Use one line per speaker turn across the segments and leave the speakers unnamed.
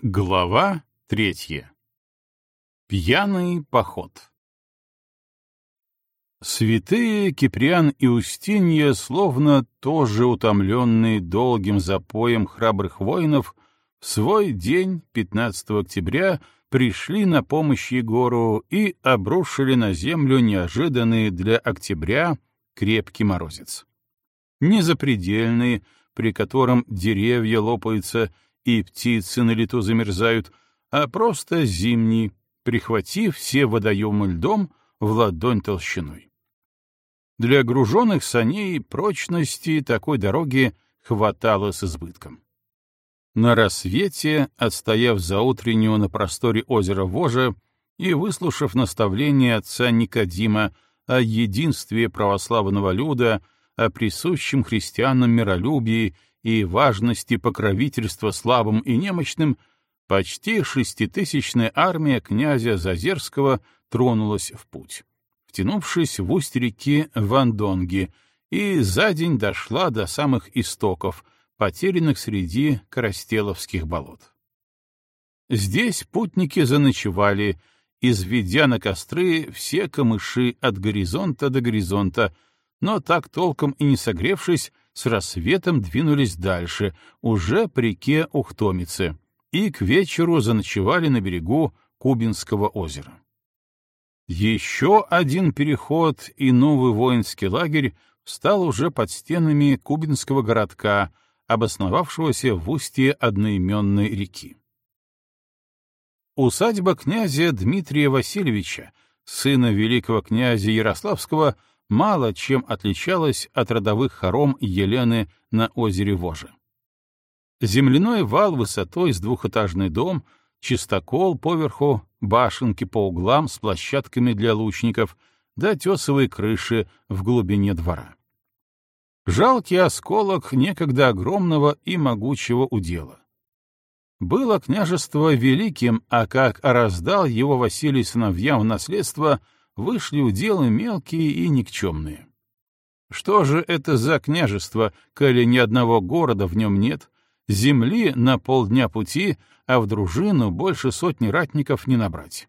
Глава третья. Пьяный поход. Святые Киприан и Устинья, словно тоже утомленные долгим запоем храбрых воинов, в свой день, 15 октября, пришли на помощь Егору и обрушили на землю неожиданный для октября крепкий морозец. Незапредельный, при котором деревья лопаются и птицы на лету замерзают, а просто зимний, прихватив все водоемы льдом в ладонь толщиной. Для груженных саней прочности такой дороги хватало с избытком. На рассвете, отстояв за утреннего на просторе озера Вожа и выслушав наставление отца Никодима о единстве православного люда, о присущем христианам миролюбии и важности покровительства слабым и немощным, почти шеститысячная армия князя Зазерского тронулась в путь, втянувшись в устье реки Вандонги, и за день дошла до самых истоков, потерянных среди Коростеловских болот. Здесь путники заночевали, изведя на костры все камыши от горизонта до горизонта, но так толком и не согревшись, с рассветом двинулись дальше, уже по реке Ухтомице, и к вечеру заночевали на берегу Кубинского озера. Еще один переход и новый воинский лагерь встал уже под стенами Кубинского городка, обосновавшегося в устье одноименной реки. Усадьба князя Дмитрия Васильевича, сына великого князя Ярославского, мало чем отличалась от родовых хором Елены на озере Воже. Земляной вал высотой с двухэтажный дом, чистокол поверху, башенки по углам с площадками для лучников, да тесовые крыши в глубине двора. Жалкий осколок некогда огромного и могучего удела. Было княжество великим, а как раздал его Василий сыновьям в наследство — вышли уделы мелкие и никчемные. Что же это за княжество, коли ни одного города в нем нет, земли на полдня пути, а в дружину больше сотни ратников не набрать?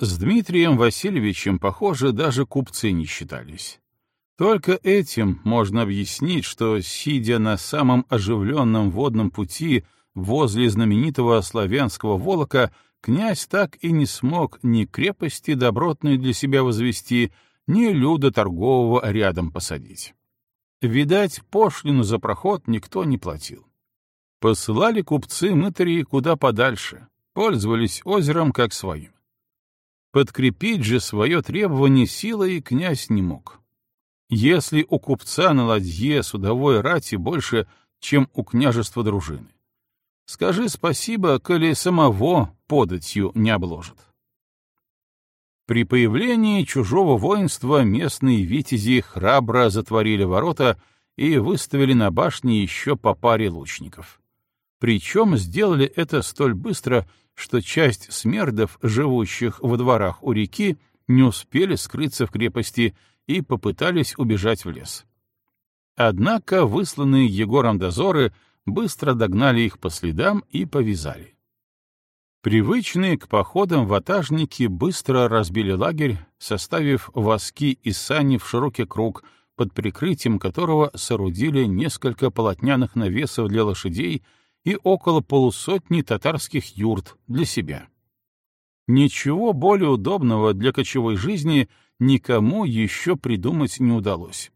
С Дмитрием Васильевичем, похоже, даже купцы не считались. Только этим можно объяснить, что, сидя на самом оживленном водном пути возле знаменитого славянского Волока, князь так и не смог ни крепости добротной для себя возвести, ни люда торгового рядом посадить. Видать, пошлину за проход никто не платил. Посылали купцы мытари куда подальше, пользовались озером как своим. Подкрепить же свое требование силой князь не мог. Если у купца на ладье судовой рати больше, чем у княжества дружины, Скажи спасибо, коли самого податью не обложат. При появлении чужого воинства местные витязи храбро затворили ворота и выставили на башне еще по паре лучников. Причем сделали это столь быстро, что часть смердов, живущих во дворах у реки, не успели скрыться в крепости и попытались убежать в лес. Однако высланные Егором дозоры — быстро догнали их по следам и повязали. Привычные к походам ватажники быстро разбили лагерь, составив воски и сани в широкий круг, под прикрытием которого соорудили несколько полотняных навесов для лошадей и около полусотни татарских юрт для себя. Ничего более удобного для кочевой жизни никому еще придумать не удалось.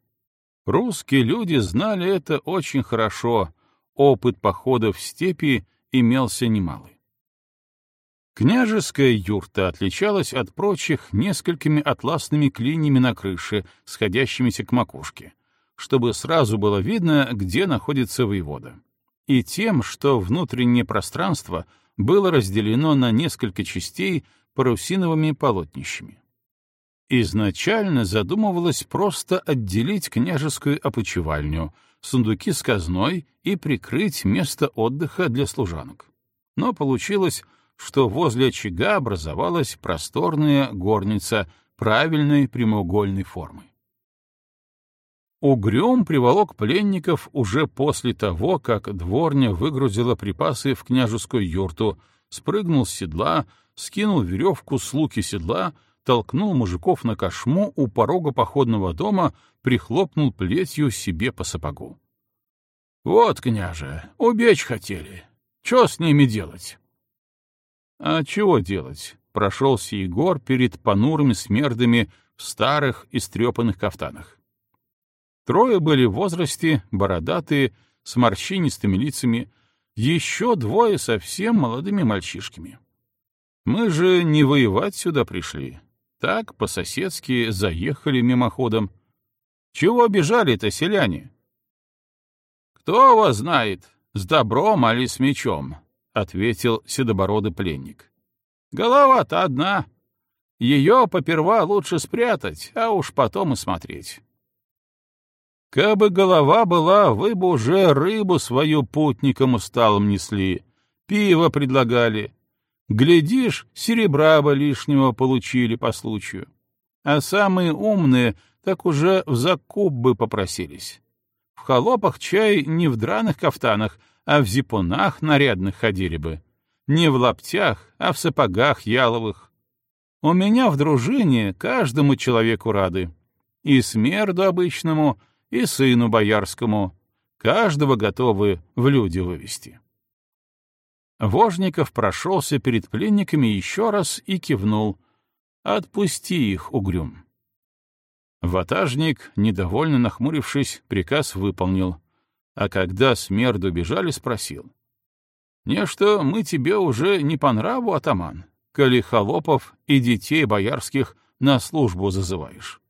Русские люди знали это очень хорошо — опыт походов в степи имелся немалый. Княжеская юрта отличалась от прочих несколькими атласными клиньями на крыше, сходящимися к макушке, чтобы сразу было видно, где находится воевода, и тем, что внутреннее пространство было разделено на несколько частей парусиновыми полотнищами. Изначально задумывалось просто отделить княжескую опочивальню, сундуки с казной и прикрыть место отдыха для служанок. Но получилось, что возле очага образовалась просторная горница правильной прямоугольной формы. Угрюм приволок пленников уже после того, как дворня выгрузила припасы в княжескую юрту, спрыгнул с седла, скинул веревку с луки седла, толкнул мужиков на кошму у порога походного дома, прихлопнул плетью себе по сапогу. — Вот, княже, убечь хотели. Что с ними делать? — А чего делать? — прошелся Егор перед понурыми смердами в старых истрепанных кафтанах. Трое были в возрасте, бородатые, с морщинистыми лицами, еще двое совсем молодыми мальчишками. Мы же не воевать сюда пришли. Так, по-соседски, заехали мимоходом. Чего бежали-то, селяне? Кто вас знает, с добром али с мечом, — ответил седобородый пленник. Голова-то одна. Ее поперва лучше спрятать, а уж потом и смотреть. Кабы голова была, вы бы уже рыбу свою путникам усталым несли, пиво предлагали. Глядишь, серебра бы лишнего получили по случаю. А самые умные так уже в закуп бы попросились. В холопах чай не в драных кафтанах, а в зипунах нарядных ходили бы. Не в лаптях, а в сапогах яловых. У меня в дружине каждому человеку рады. И смерду обычному — и сыну боярскому, каждого готовы в люди вывести. Вожников прошелся перед пленниками еще раз и кивнул. «Отпусти их, угрюм». Ватажник, недовольно нахмурившись, приказ выполнил, а когда смерду бежали, спросил. «Нечто мы тебе уже не по нраву, атаман, коли холопов и детей боярских на службу зазываешь».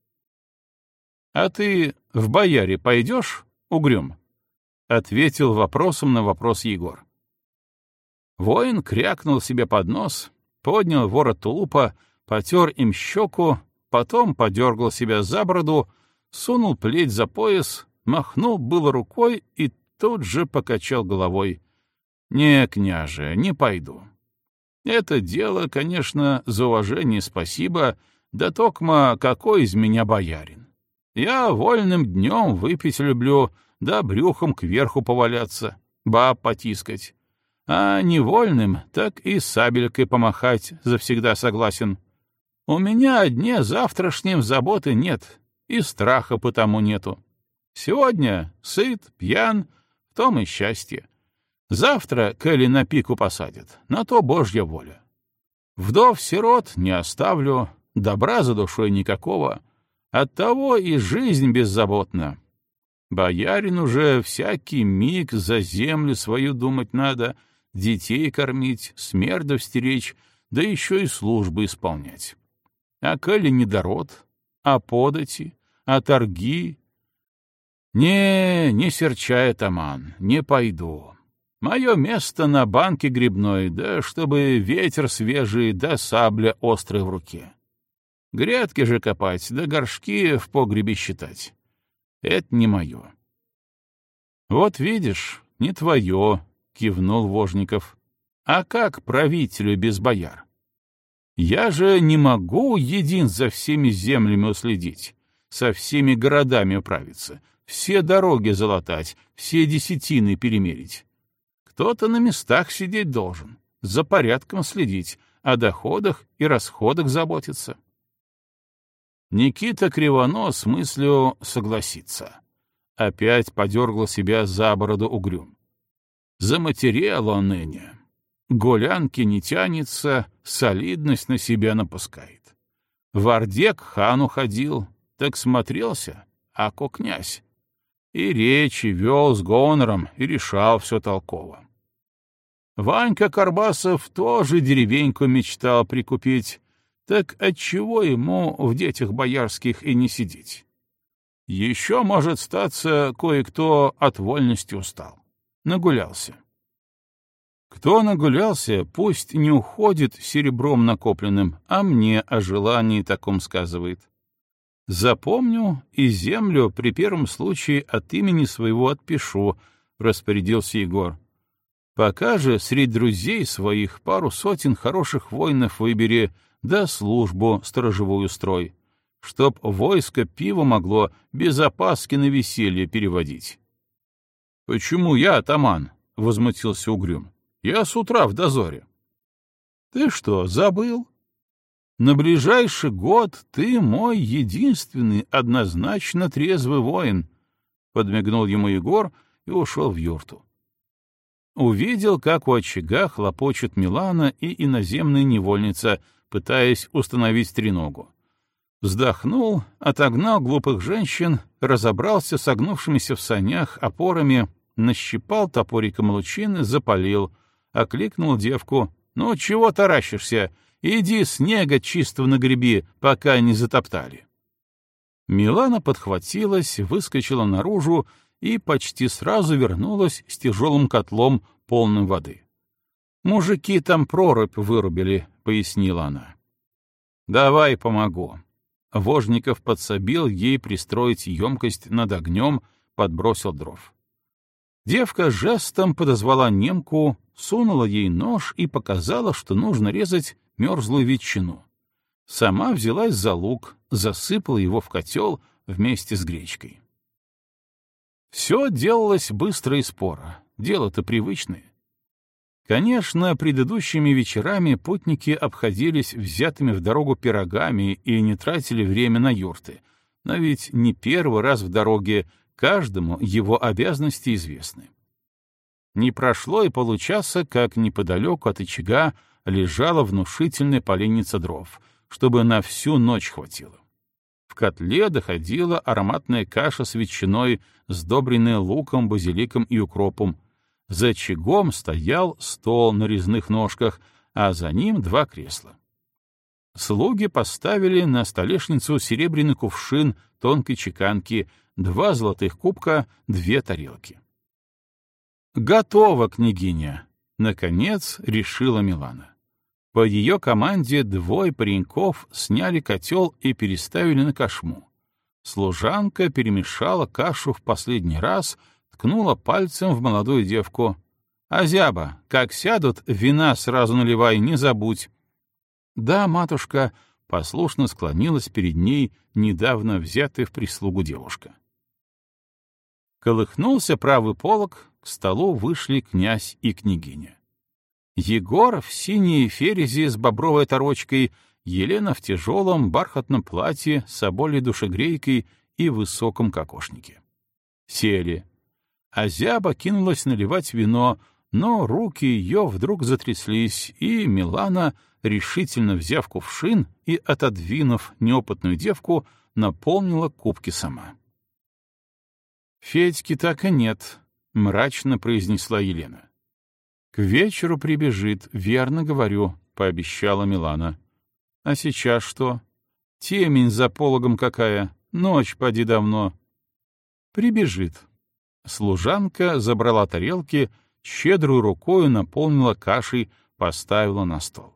«А ты в бояре пойдешь, угрюм?» — ответил вопросом на вопрос Егор. Воин крякнул себе под нос, поднял ворот тулупа, потер им щеку, потом подергал себя за бороду, сунул плеть за пояс, махнул было рукой и тут же покачал головой. «Не, княже, не пойду. Это дело, конечно, за уважение спасибо, да токма какой из меня боярин. Я вольным днем выпить люблю, да брюхом кверху поваляться, баб потискать. А невольным так и сабелькой помахать завсегда согласен. У меня одни завтрашним заботы нет, и страха потому нету. Сегодня сыт, пьян, в том и счастье. Завтра, коли на пику посадят, на то божья воля. Вдов-сирот не оставлю, добра за душой никакого — Оттого и жизнь беззаботна. Боярин уже всякий миг за землю свою думать надо, детей кормить, смердов стеречь, да еще и службы исполнять. А коли недород, а подати, а торги... Не, не серчай, Таман, не пойду. Мое место на банке грибной, да чтобы ветер свежий, да сабля острая в руке. Грядки же копать, да горшки в погребе считать. Это не мое. Вот видишь, не твое, кивнул Вожников. А как правителю без бояр? Я же не могу един за всеми землями уследить, со всеми городами управиться, все дороги залатать, все десятины перемерить. Кто-то на местах сидеть должен, за порядком следить, о доходах и расходах заботиться. Никита Кривонос мыслью согласиться. Опять подергал себя за бороду угрюм. Заматерел он ныне. Гулянки не тянется, солидность на себя напускает. В Орде к хану ходил, так смотрелся, ако князь. И речи вел с гонором и решал все толково. Ванька Карбасов тоже деревеньку мечтал прикупить, так отчего ему в детях боярских и не сидеть? Еще, может, статься, кое-кто от вольности устал. Нагулялся. Кто нагулялся, пусть не уходит серебром накопленным, а мне о желании таком сказывает. Запомню и землю при первом случае от имени своего отпишу, — распорядился Егор. Пока же среди друзей своих пару сотен хороших воинов выбери, да службу сторожевую строй, чтоб войско пиво могло без опаски на веселье переводить. — Почему я, атаман? — возмутился Угрюм. — Я с утра в дозоре. — Ты что, забыл? На ближайший год ты мой единственный однозначно трезвый воин, — подмигнул ему Егор и ушел в юрту. Увидел, как у очага хлопочет Милана и иноземная невольница, пытаясь установить треногу. Вздохнул, отогнал глупых женщин, разобрался с огнувшимися в санях опорами, нащипал топориком лучины, запалил, окликнул девку. «Ну, чего таращишься? Иди снега чистого нагреби, пока не затоптали». Милана подхватилась, выскочила наружу и почти сразу вернулась с тяжелым котлом, полным воды. «Мужики там прорубь вырубили», — пояснила она. «Давай помогу». Вожников подсобил ей пристроить емкость над огнем, подбросил дров. Девка жестом подозвала немку, сунула ей нож и показала, что нужно резать мерзлую ветчину. Сама взялась за лук, засыпала его в котел вместе с гречкой. Все делалось быстро и споро, дело-то привычное. Конечно, предыдущими вечерами путники обходились взятыми в дорогу пирогами и не тратили время на юрты, но ведь не первый раз в дороге каждому его обязанности известны. Не прошло и получаса, как неподалеку от очага лежала внушительная поленница дров, чтобы на всю ночь хватило. В котле доходила ароматная каша с ветчиной, сдобренная луком, базиликом и укропом, за очагом стоял стол на резных ножках, а за ним два кресла. Слуги поставили на столешницу серебряный кувшин тонкой чеканки, два золотых кубка, две тарелки. «Готово, княгиня!» — наконец решила Милана. По ее команде двое пареньков сняли котел и переставили на кошму. Служанка перемешала кашу в последний раз — ткнула пальцем в молодую девку. «Азяба, как сядут, вина сразу наливай, не забудь». «Да, матушка», — послушно склонилась перед ней недавно взятая в прислугу девушка. Колыхнулся правый полог, к столу вышли князь и княгиня. Егор в синей ферезе с бобровой торочкой, Елена в тяжелом бархатном платье с оболей душегрейкой и высоком кокошнике. Сели, а зяба кинулась наливать вино, но руки ее вдруг затряслись, и Милана, решительно взяв кувшин и отодвинув неопытную девку, наполнила кубки сама. «Федьки так и нет», — мрачно произнесла Елена. «К вечеру прибежит, верно говорю», — пообещала Милана. «А сейчас что? Темень за пологом какая, ночь поди давно». «Прибежит», Служанка забрала тарелки, щедрой рукою наполнила кашей, поставила на стол.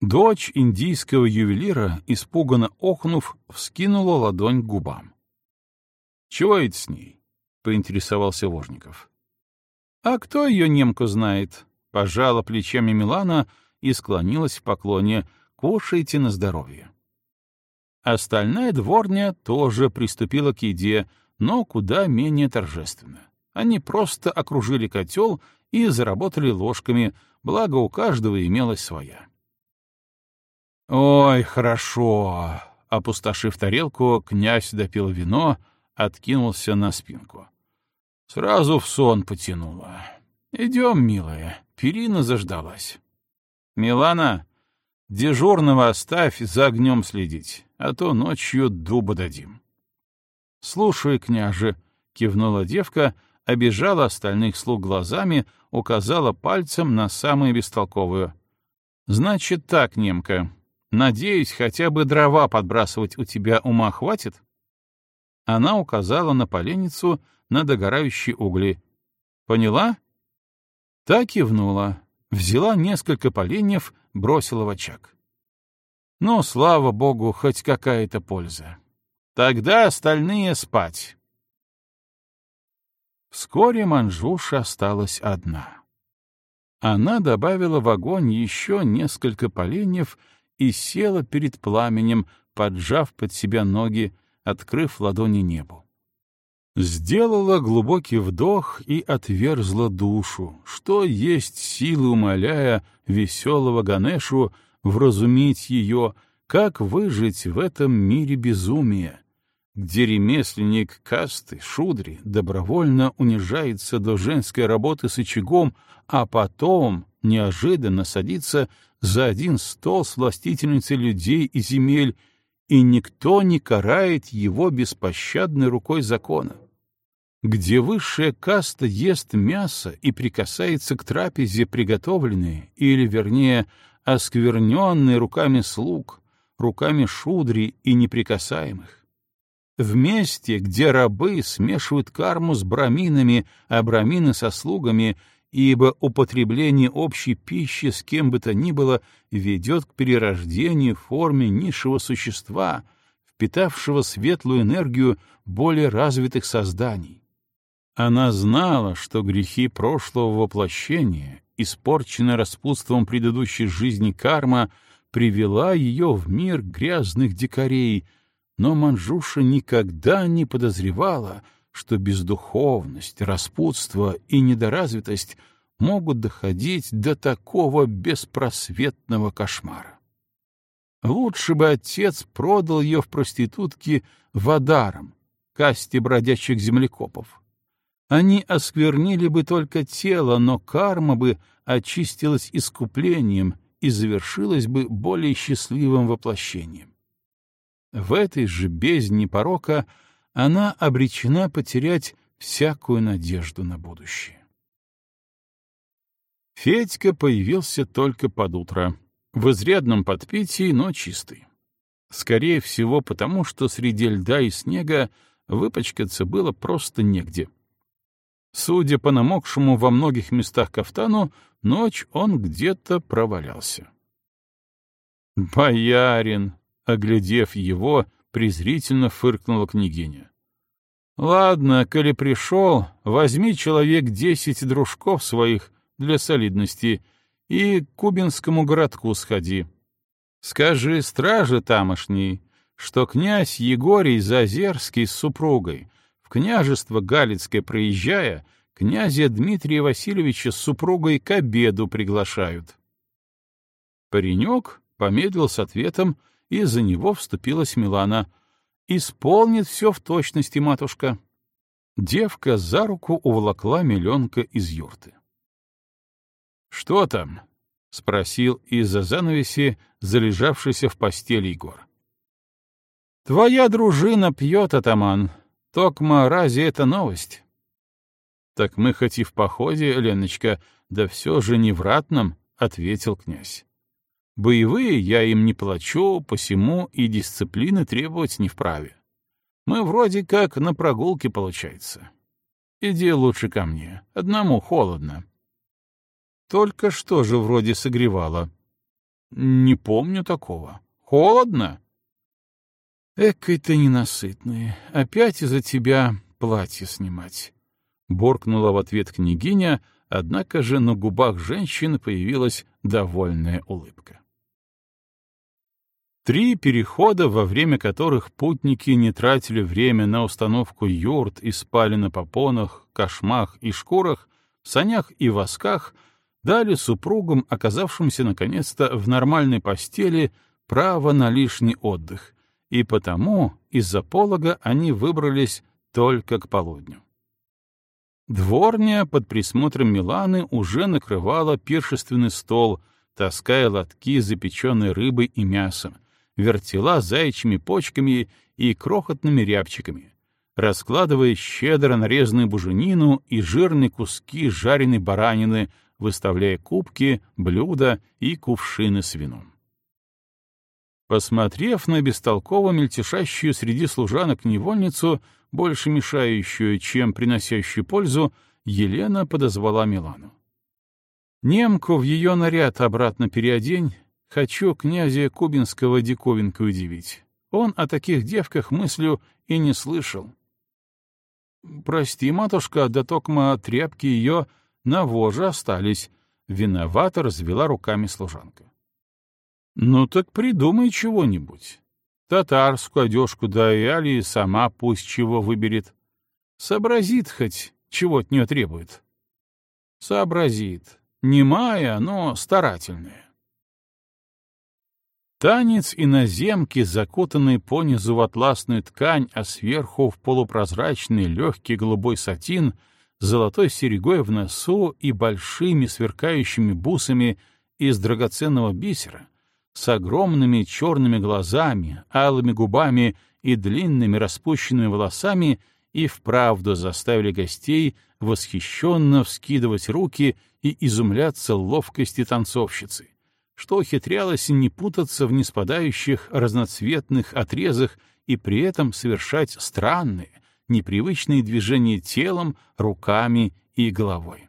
Дочь индийского ювелира, испуганно охнув, вскинула ладонь к губам. — Чего это с ней? — поинтересовался Вожников. — А кто ее немку знает? — пожала плечами Милана и склонилась в поклоне. — Кушайте на здоровье. Остальная дворня тоже приступила к еде, но куда менее торжественно. Они просто окружили котел и заработали ложками, благо у каждого имелась своя. «Ой, хорошо!» — опустошив тарелку, князь допил вино, откинулся на спинку. Сразу в сон потянуло. «Идем, милая, перина заждалась». «Милана, дежурного оставь за огнем следить, а то ночью дуба дадим». «Слушай, княже», — кивнула девка, обижала остальных слуг глазами, указала пальцем на самую бестолковую. «Значит так, немка, надеюсь, хотя бы дрова подбрасывать у тебя ума хватит?» Она указала на поленницу, на догорающие угли. «Поняла?» Так кивнула, взяла несколько поленьев, бросила в очаг. «Ну, слава богу, хоть какая-то польза». Тогда остальные спать. Вскоре Манжуша осталась одна. Она добавила в огонь еще несколько поленьев и села перед пламенем, поджав под себя ноги, открыв ладони небу. Сделала глубокий вдох и отверзла душу, что есть силы умоляя веселого Ганешу вразумить ее, как выжить в этом мире безумия, где ремесленник касты, шудри, добровольно унижается до женской работы с очагом, а потом неожиданно садится за один стол с властительницей людей и земель, и никто не карает его беспощадной рукой закона. Где высшая каста ест мясо и прикасается к трапезе приготовленной, или, вернее, оскверненной руками слуг, руками шудри и неприкасаемых. В месте, где рабы смешивают карму с браминами, а брамины со слугами, ибо употребление общей пищи с кем бы то ни было ведет к перерождению в форме низшего существа, впитавшего светлую энергию более развитых созданий. Она знала, что грехи прошлого воплощения, испорченная распутством предыдущей жизни карма, привела ее в мир грязных дикарей — но Манжуша никогда не подозревала, что бездуховность, распутство и недоразвитость могут доходить до такого беспросветного кошмара. Лучше бы отец продал ее в проститутке Вадаром, касте бродячих землекопов. Они осквернили бы только тело, но карма бы очистилась искуплением и завершилась бы более счастливым воплощением. В этой же бездне порока она обречена потерять всякую надежду на будущее. Федька появился только под утро, в изрядном подпитии, но чистый. Скорее всего, потому что среди льда и снега выпачкаться было просто негде. Судя по намокшему во многих местах кафтану, ночь он где-то провалялся. «Боярин!» Оглядев его, презрительно фыркнула княгиня. «Ладно, коли пришел, возьми человек десять дружков своих для солидности и к Кубинскому городку сходи. Скажи страже тамошней, что князь Егорий Зазерский с супругой, в княжество Галицкое проезжая, князя Дмитрия Васильевича с супругой к обеду приглашают». Паренек помедлил с ответом, и за него вступилась Милана. «Исполнит все в точности, матушка». Девка за руку уволокла миллионка из юрты. «Что там?» — спросил из-за занавеси залежавшийся в постели Егор. «Твоя дружина пьет, атаман. Токма, разве это новость?» «Так мы хоть и в походе, Леночка, да все же не в ратном», — ответил князь. Боевые я им не плачу, посему и дисциплины требовать не вправе. Мы вроде как на прогулке получается. Иди лучше ко мне, одному холодно. Только что же вроде согревало. Не помню такого. Холодно? Экой ты ненасытный. Опять из-за тебя платье снимать. Боркнула в ответ княгиня, однако же на губах женщины появилась довольная улыбка. Три перехода, во время которых путники не тратили время на установку юрт и спали на попонах, кошмах и шкурах, санях и восках, дали супругам, оказавшимся наконец-то в нормальной постели, право на лишний отдых, и потому из-за полога они выбрались только к полудню. Дворня под присмотром Миланы уже накрывала пиршественный стол, таская лотки с запеченной рыбой и мясом, вертела заячьими почками и крохотными рябчиками, раскладывая щедро нарезанную буженину и жирные куски жареной баранины, выставляя кубки, блюда и кувшины с вином. Посмотрев на бестолково мельтешащую среди служанок невольницу, больше мешающую, чем приносящую пользу, Елена подозвала Милану. «Немку в ее наряд обратно переодень Хочу князя Кубинского диковинкой удивить. Он о таких девках мыслю и не слышал. «Прости, матушка, да токма тряпки ее на воже остались», — виновато развела руками служанка. Ну так придумай чего-нибудь. Татарскую одежку дай, али сама пусть чего выберет. Сообразит хоть, чего от нее требует. Сообразит. Немая, но старательная. Танец иноземки, закутанный понизу в атласную ткань, а сверху в полупрозрачный легкий голубой сатин, золотой серьгой в носу и большими сверкающими бусами из драгоценного бисера, с огромными черными глазами, алыми губами и длинными распущенными волосами и вправду заставили гостей восхищенно вскидывать руки и изумляться ловкости танцовщицы что ухитрялось не путаться в неспадающих разноцветных отрезах и при этом совершать странные, непривычные движения телом, руками и головой.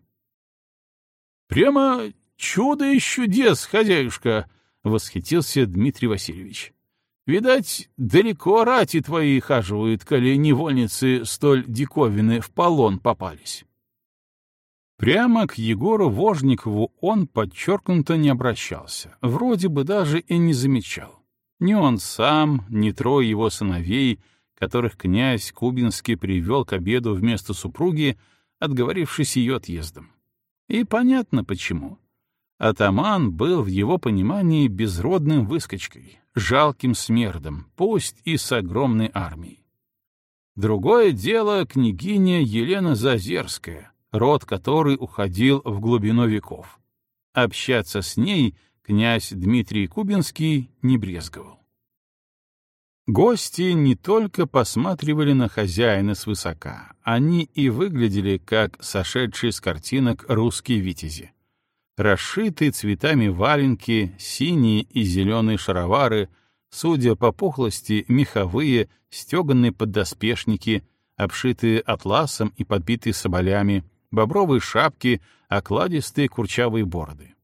«Прямо чудо и чудес, хозяюшка!» — восхитился Дмитрий Васильевич. «Видать, далеко рати твои хаживают, коли невольницы столь диковины в полон попались». Прямо к Егору Вожникову он подчеркнуто не обращался, вроде бы даже и не замечал. Ни он сам, ни трое его сыновей, которых князь Кубинский привел к обеду вместо супруги, отговорившись ее отъездом. И понятно почему. Атаман был в его понимании безродным выскочкой, жалким смердом, пусть и с огромной армией. Другое дело княгиня Елена Зазерская — род которой уходил в глубину веков. Общаться с ней князь Дмитрий Кубинский не брезговал. Гости не только посматривали на хозяина свысока, они и выглядели как сошедшие с картинок русские витязи. Расшитые цветами валенки, синие и зеленые шаровары, судя по пухлости, меховые, стеганные поддоспешники, обшитые атласом и подбитые соболями — бобровые шапки, окладистые курчавые бороды.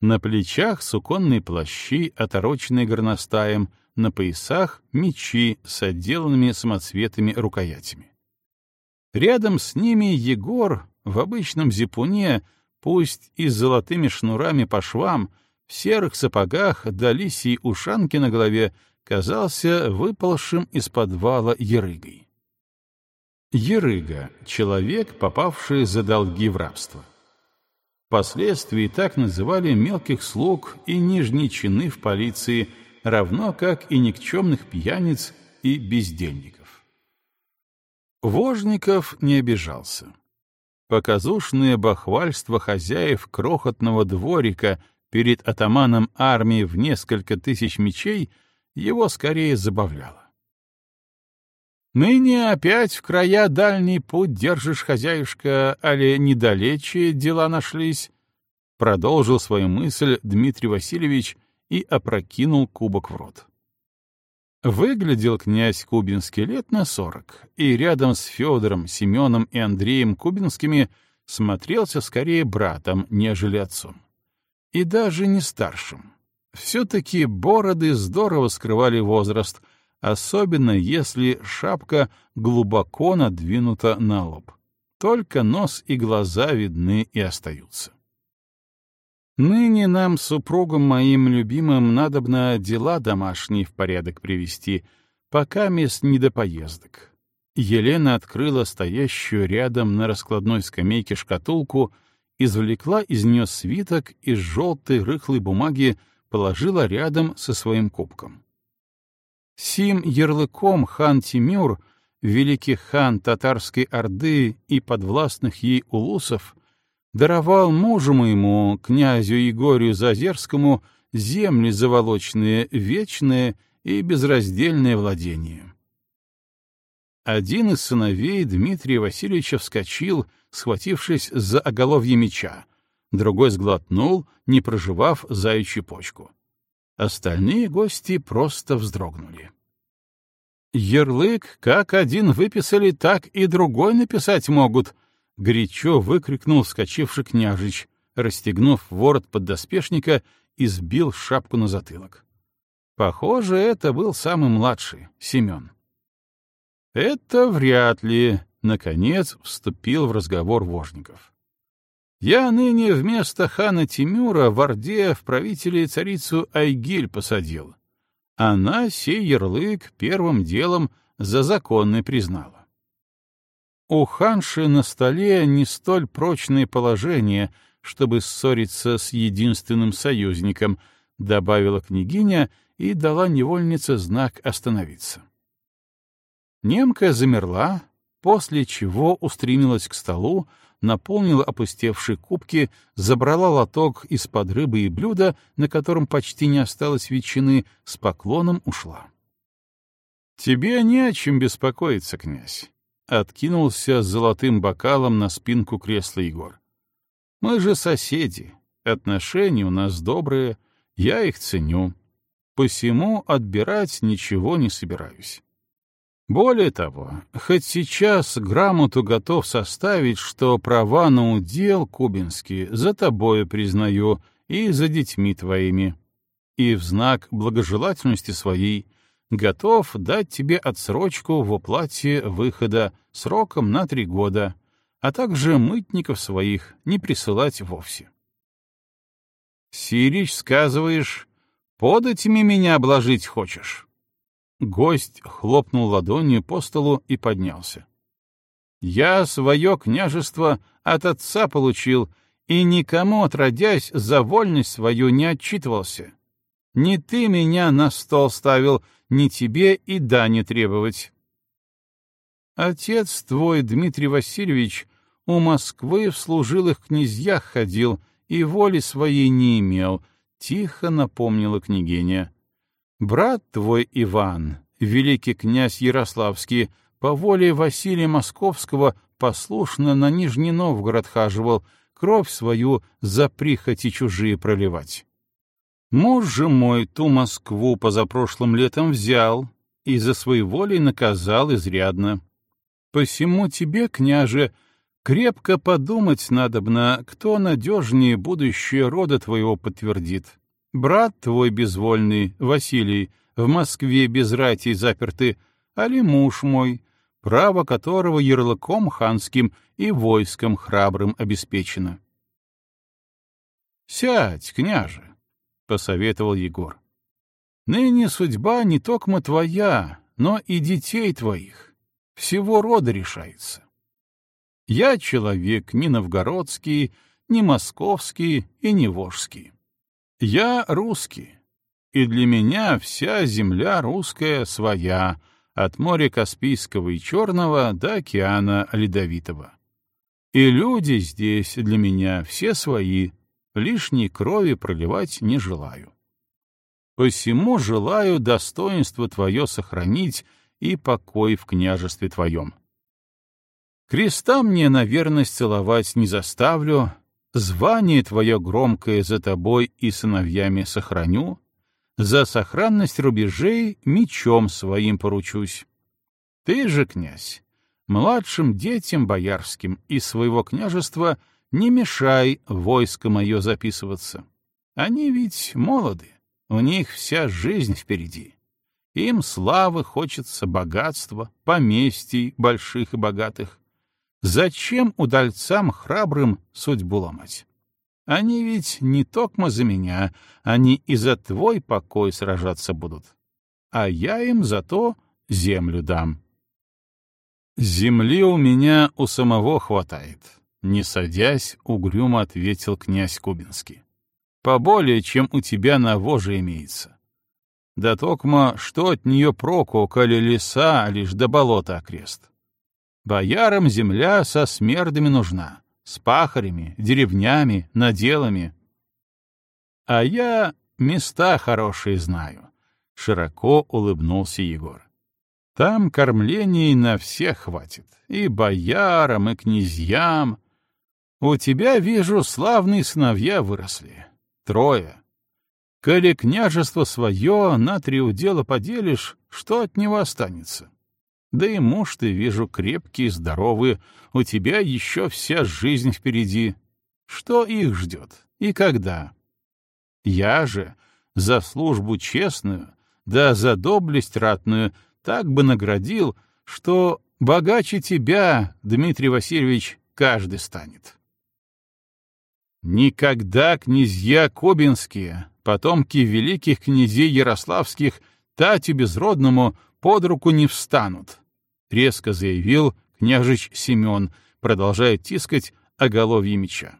На плечах суконные плащи, отороченные горностаем, на поясах — мечи с отделанными самоцветами рукоятями. Рядом с ними Егор в обычном зипуне, пусть и с золотыми шнурами по швам, в серых сапогах да лисьей ушанки на голове, казался выпалшим из подвала ерыгой. Ерыга — человек, попавший за долги в рабство. Впоследствии так называли мелких слуг и нижние чины в полиции, равно как и никчемных пьяниц и бездельников. Вожников не обижался. Показушное бахвальство хозяев крохотного дворика перед атаманом армии в несколько тысяч мечей его скорее забавляло. Ныне опять в края дальний путь держишь, хозяюшка, али недалече дела нашлись? Продолжил свою мысль Дмитрий Васильевич и опрокинул кубок в рот. Выглядел князь Кубинский лет на сорок, и рядом с Федором, Семеном и Андреем Кубинскими смотрелся скорее братом, нежели отцом. И даже не старшим. Все-таки бороды здорово скрывали возраст — особенно если шапка глубоко надвинута на лоб. Только нос и глаза видны и остаются. Ныне нам, супругам моим любимым, надобно дела домашние в порядок привести, пока мест не до поездок. Елена открыла стоящую рядом на раскладной скамейке шкатулку, извлекла из нее свиток из желтой рыхлой бумаги, положила рядом со своим кубком. Сим ярлыком хан Тимюр, великий хан татарской орды и подвластных ей улусов, даровал мужу моему, князю Егорию Зазерскому, земли заволочные, вечные и безраздельное владение. Один из сыновей Дмитрия Васильевича вскочил, схватившись за оголовье меча, другой сглотнул, не проживав заячью почку. Остальные гости просто вздрогнули. «Ярлык как один выписали, так и другой написать могут!» — горячо выкрикнул вскочивший княжич, расстегнув ворот поддоспешника и сбил шапку на затылок. Похоже, это был самый младший, Семен. «Это вряд ли», — наконец вступил в разговор Вожников. Я ныне вместо хана Тимюра в Орде в правителе царицу Айгиль посадил. Она сей ярлык первым делом за законный признала. У ханши на столе не столь прочное положение, чтобы ссориться с единственным союзником, добавила княгиня и дала невольнице знак остановиться. Немка замерла, после чего устремилась к столу, наполнила опустевшие кубки, забрала лоток из-под рыбы и блюда, на котором почти не осталось ветчины, с поклоном ушла. — Тебе не о чем беспокоиться, князь, — откинулся с золотым бокалом на спинку кресла Егор. — Мы же соседи, отношения у нас добрые, я их ценю. Посему отбирать ничего не собираюсь. Более того, хоть сейчас грамоту готов составить, что права на удел кубинские за тобою признаю и за детьми твоими, и в знак благожелательности своей готов дать тебе отсрочку в уплате выхода сроком на три года, а также мытников своих не присылать вовсе. Сирич, сказываешь, податями меня обложить хочешь? Гость хлопнул ладонью по столу и поднялся. «Я свое княжество от отца получил, и никому, отродясь, за вольность свою не отчитывался. Не ты меня на стол ставил, ни тебе и дани требовать». Отец твой, Дмитрий Васильевич, у Москвы в служилых князьях ходил и воли своей не имел, — тихо напомнила княгиня. Брат твой Иван, великий князь Ярославский, по воле Василия Московского послушно на Нижний Новгород хаживал, кровь свою за прихоти чужие проливать. Муж же мой ту Москву позапрошлым летом взял и за своей волей наказал изрядно. Посему тебе, княже, крепко подумать надобно, кто надежнее будущее рода твоего подтвердит. Брат твой безвольный, Василий, в Москве без рати заперты, али муж мой, право которого ярлыком ханским и войском храбрым обеспечено. — Сядь, княже, — посоветовал Егор. — Ныне судьба не только твоя, но и детей твоих. Всего рода решается. Я человек не новгородский, не московский и не вожский. Я русский, и для меня вся земля русская своя, от моря Каспийского и Черного до океана Ледовитого. И люди здесь для меня все свои, лишней крови проливать не желаю. Посему желаю достоинство твое сохранить и покой в княжестве твоем. Креста мне на целовать не заставлю, Звание твое громкое за тобой и сыновьями сохраню, за сохранность рубежей мечом своим поручусь. Ты же, князь, младшим детям боярским из своего княжества не мешай войско мое записываться. Они ведь молоды, у них вся жизнь впереди. Им славы хочется, богатства, поместий больших и богатых. Зачем удальцам храбрым судьбу ломать? Они ведь не токмо за меня, они и за твой покой сражаться будут. А я им зато землю дам. Земли у меня у самого хватает, не садясь, угрюмо ответил князь Кубинский. Поболее, чем у тебя на воже имеется. Да токмо, что от нее проку, коли леса лишь до болота окрест? Боярам земля со смердами нужна, с пахарями, деревнями, наделами. А я места хорошие знаю, — широко улыбнулся Егор. Там кормлений на всех хватит, и боярам, и князьям. У тебя, вижу, славные сыновья выросли. Трое. Коли княжество свое на три удела поделишь, что от него останется? Да и муж ты, вижу, крепкий, здоровый, у тебя еще вся жизнь впереди. Что их ждет и когда? Я же за службу честную, да за доблесть ратную так бы наградил, что богаче тебя, Дмитрий Васильевич, каждый станет. Никогда князья Кобинские, потомки великих князей Ярославских, Татю Безродному под руку не встанут, — резко заявил княжич Семен, продолжая тискать оголовье меча.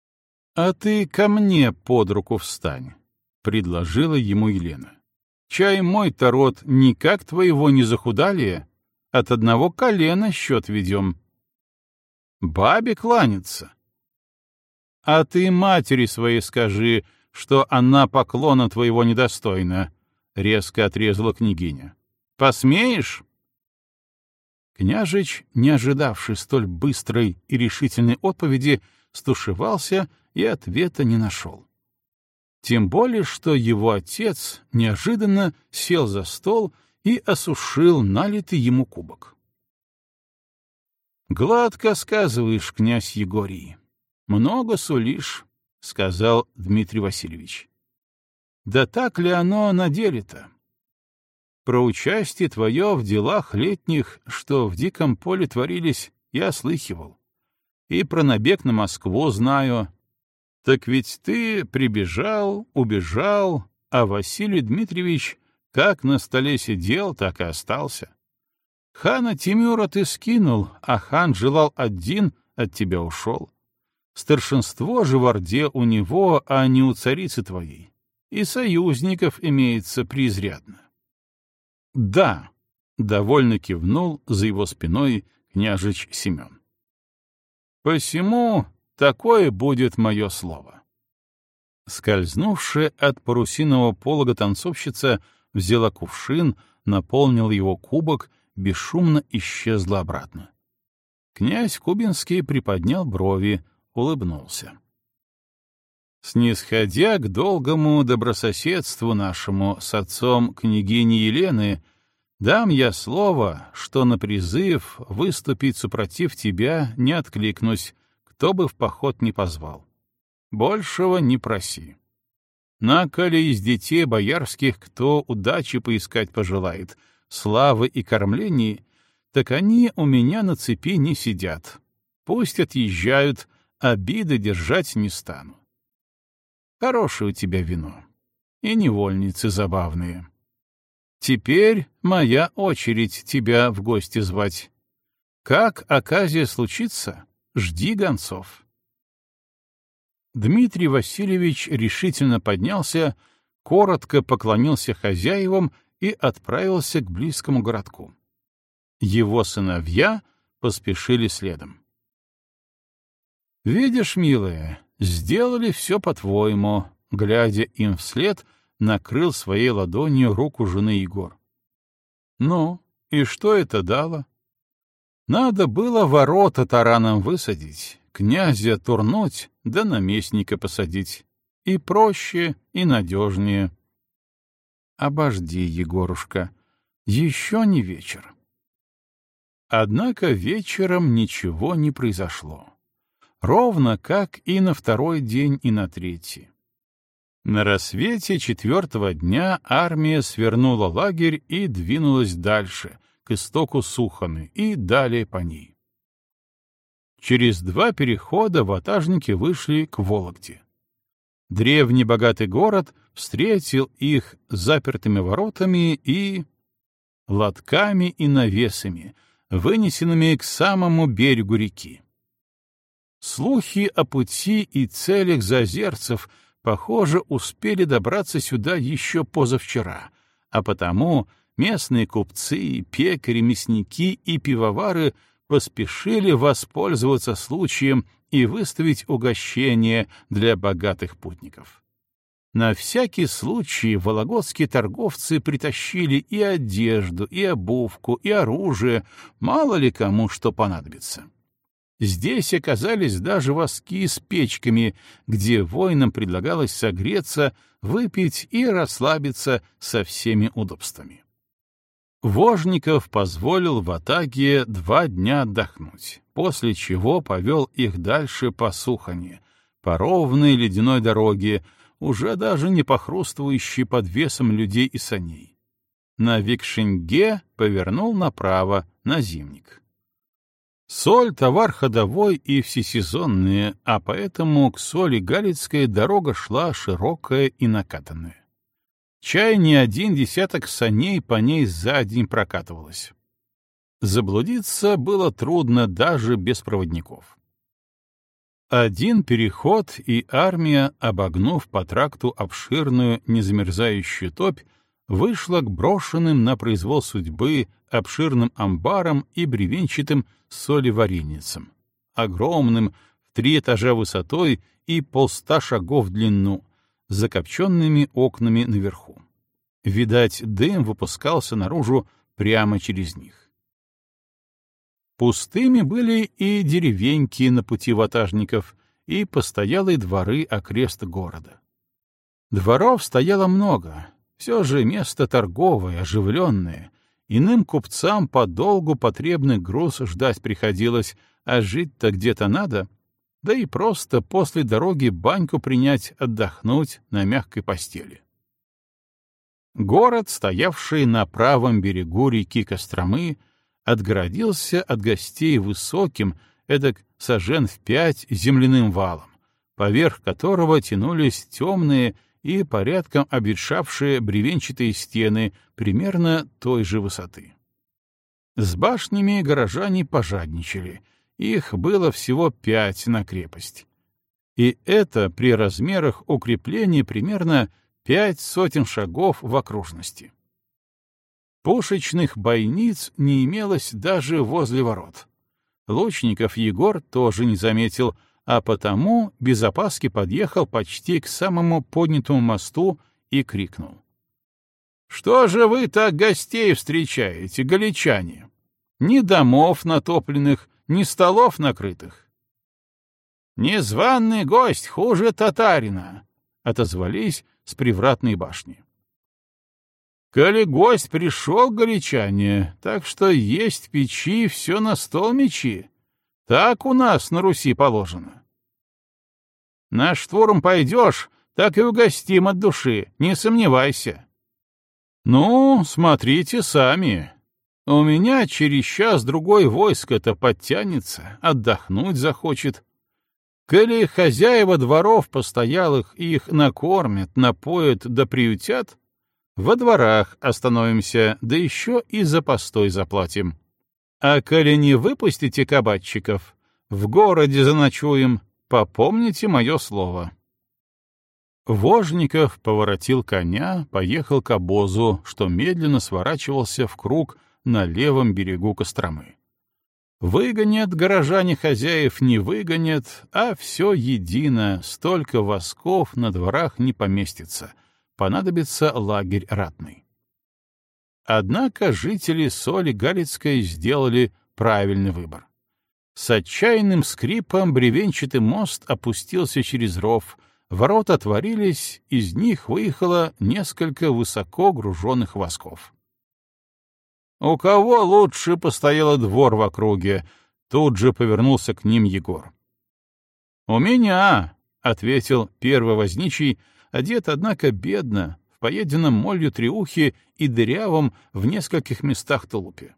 — А ты ко мне под руку встань, — предложила ему Елена. — Чай мой-то род никак твоего не захудалие, от одного колена счет ведем. Бабе кланяться. А ты матери своей скажи, что она поклона твоего недостойна, — резко отрезала княгиня. Посмеешь? Княжич, не ожидавший столь быстрой и решительной отповеди, стушевался и ответа не нашел. Тем более, что его отец неожиданно сел за стол и осушил налитый ему кубок. «Гладко сказываешь, князь Егорий. Много сулишь», — сказал Дмитрий Васильевич. «Да так ли оно на деле-то? Про участие твое в делах летних, что в диком поле творились, я слыхивал. И про набег на Москву знаю. Так ведь ты прибежал, убежал, а Василий Дмитриевич как на столе сидел, так и остался. Хана Тимюра ты скинул, а хан желал один, от тебя ушел. Старшинство же в Орде у него, а не у царицы твоей. И союзников имеется преизрядно. «Да», — довольно кивнул за его спиной княжич Семен. «Посему такое будет мое слово». Скользнувшая от парусинового полога танцовщица взяла кувшин, наполнил его кубок, бесшумно исчезла обратно. Князь Кубинский приподнял брови, улыбнулся. Снисходя к долгому добрососедству нашему с отцом княгини Елены, дам я слово, что на призыв выступить супротив тебя не откликнусь, кто бы в поход не позвал. Большего не проси. На коли из детей боярских кто удачи поискать пожелает, славы и кормлений, так они у меня на цепи не сидят. Пусть отъезжают, обиды держать не стану. Хорошее у тебя вино. И невольницы забавные. Теперь моя очередь тебя в гости звать. Как оказия случится, жди гонцов. Дмитрий Васильевич решительно поднялся, коротко поклонился хозяевам и отправился к близкому городку. Его сыновья поспешили следом. «Видишь, милая, сделали все по-твоему», — глядя им вслед, накрыл своей ладонью руку жены Егор. «Ну, и что это дало?» «Надо было ворота тараном высадить, князя турнуть, да наместника посадить. И проще, и надежнее». «Обожди, Егорушка, еще не вечер». Однако вечером ничего не произошло ровно как и на второй день и на третий. На рассвете четвертого дня армия свернула лагерь и двинулась дальше, к истоку Суханы, и далее по ней. Через два перехода ватажники вышли к Вологде. Древний богатый город встретил их запертыми воротами и... лотками и навесами, вынесенными к самому берегу реки. Слухи о пути и целях зазерцев, похоже, успели добраться сюда еще позавчера, а потому местные купцы, пекари, мясники и пивовары поспешили воспользоваться случаем и выставить угощение для богатых путников. На всякий случай вологодские торговцы притащили и одежду, и обувку, и оружие, мало ли кому что понадобится. Здесь оказались даже воски с печками, где воинам предлагалось согреться, выпить и расслабиться со всеми удобствами. Вожников позволил в Атаге два дня отдохнуть, после чего повел их дальше по Сухане, по ровной ледяной дороге, уже даже не похрустывающей под весом людей и саней. На Викшинге повернул направо, на Зимник. Соль — товар ходовой и всесезонный, а поэтому к соли галицкой дорога шла широкая и накатанная. Чай не один десяток саней по ней за день прокатывалось. Заблудиться было трудно даже без проводников. Один переход, и армия, обогнув по тракту обширную незамерзающую топь, вышла к брошенным на произвол судьбы обширным амбарам и бревенчатым солевареницам, огромным в три этажа высотой и полста шагов в длину, с закопченными окнами наверху. Видать, дым выпускался наружу прямо через них. Пустыми были и деревеньки на пути ватажников, и постоялые дворы окрест города. Дворов стояло много, все же место торговое, оживленное. Иным купцам подолгу потребный груз ждать приходилось, а жить-то где-то надо. Да и просто после дороги баньку принять, отдохнуть на мягкой постели. Город, стоявший на правом берегу реки Костромы, отгородился от гостей высоким, эдак сажен в пять земляным валом, поверх которого тянулись темные и порядком обветшавшие бревенчатые стены примерно той же высоты. С башнями горожане пожадничали, их было всего пять на крепость. И это при размерах укрепления примерно пять сотен шагов в окружности. Пушечных бойниц не имелось даже возле ворот. Лучников Егор тоже не заметил, а потому без опаски подъехал почти к самому поднятому мосту и крикнул. — Что же вы так гостей встречаете, галичане? Ни домов натопленных, ни столов накрытых. — Незваный гость хуже татарина, — отозвались с привратной башни. Коли гость пришел, горячане, так что есть печи, все на стол мечи. Так у нас на Руси положено. На штурм пойдешь, так и угостим от души, не сомневайся. Ну, смотрите сами. У меня через час другой войско-то подтянется, отдохнуть захочет. Коли хозяева дворов постоялых их накормят, напоят да приютят, во дворах остановимся, да еще и за постой заплатим. А коли не выпустите кабачиков, в городе заночуем, попомните мое слово». Вожников поворотил коня, поехал к обозу, что медленно сворачивался в круг на левом берегу Костромы. Выгонят горожане хозяев, не выгонят, а все едино, столько восков на дворах не поместится — понадобится лагерь ратный. Однако жители Соли Галицкой сделали правильный выбор. С отчаянным скрипом бревенчатый мост опустился через ров, ворота отворились, из них выехало несколько высоко груженных восков. «У кого лучше постояло двор в округе?» Тут же повернулся к ним Егор. «У меня», — ответил первый возничий, одет, однако, бедно, поеденном молью триухе и дырявом в нескольких местах тулупе.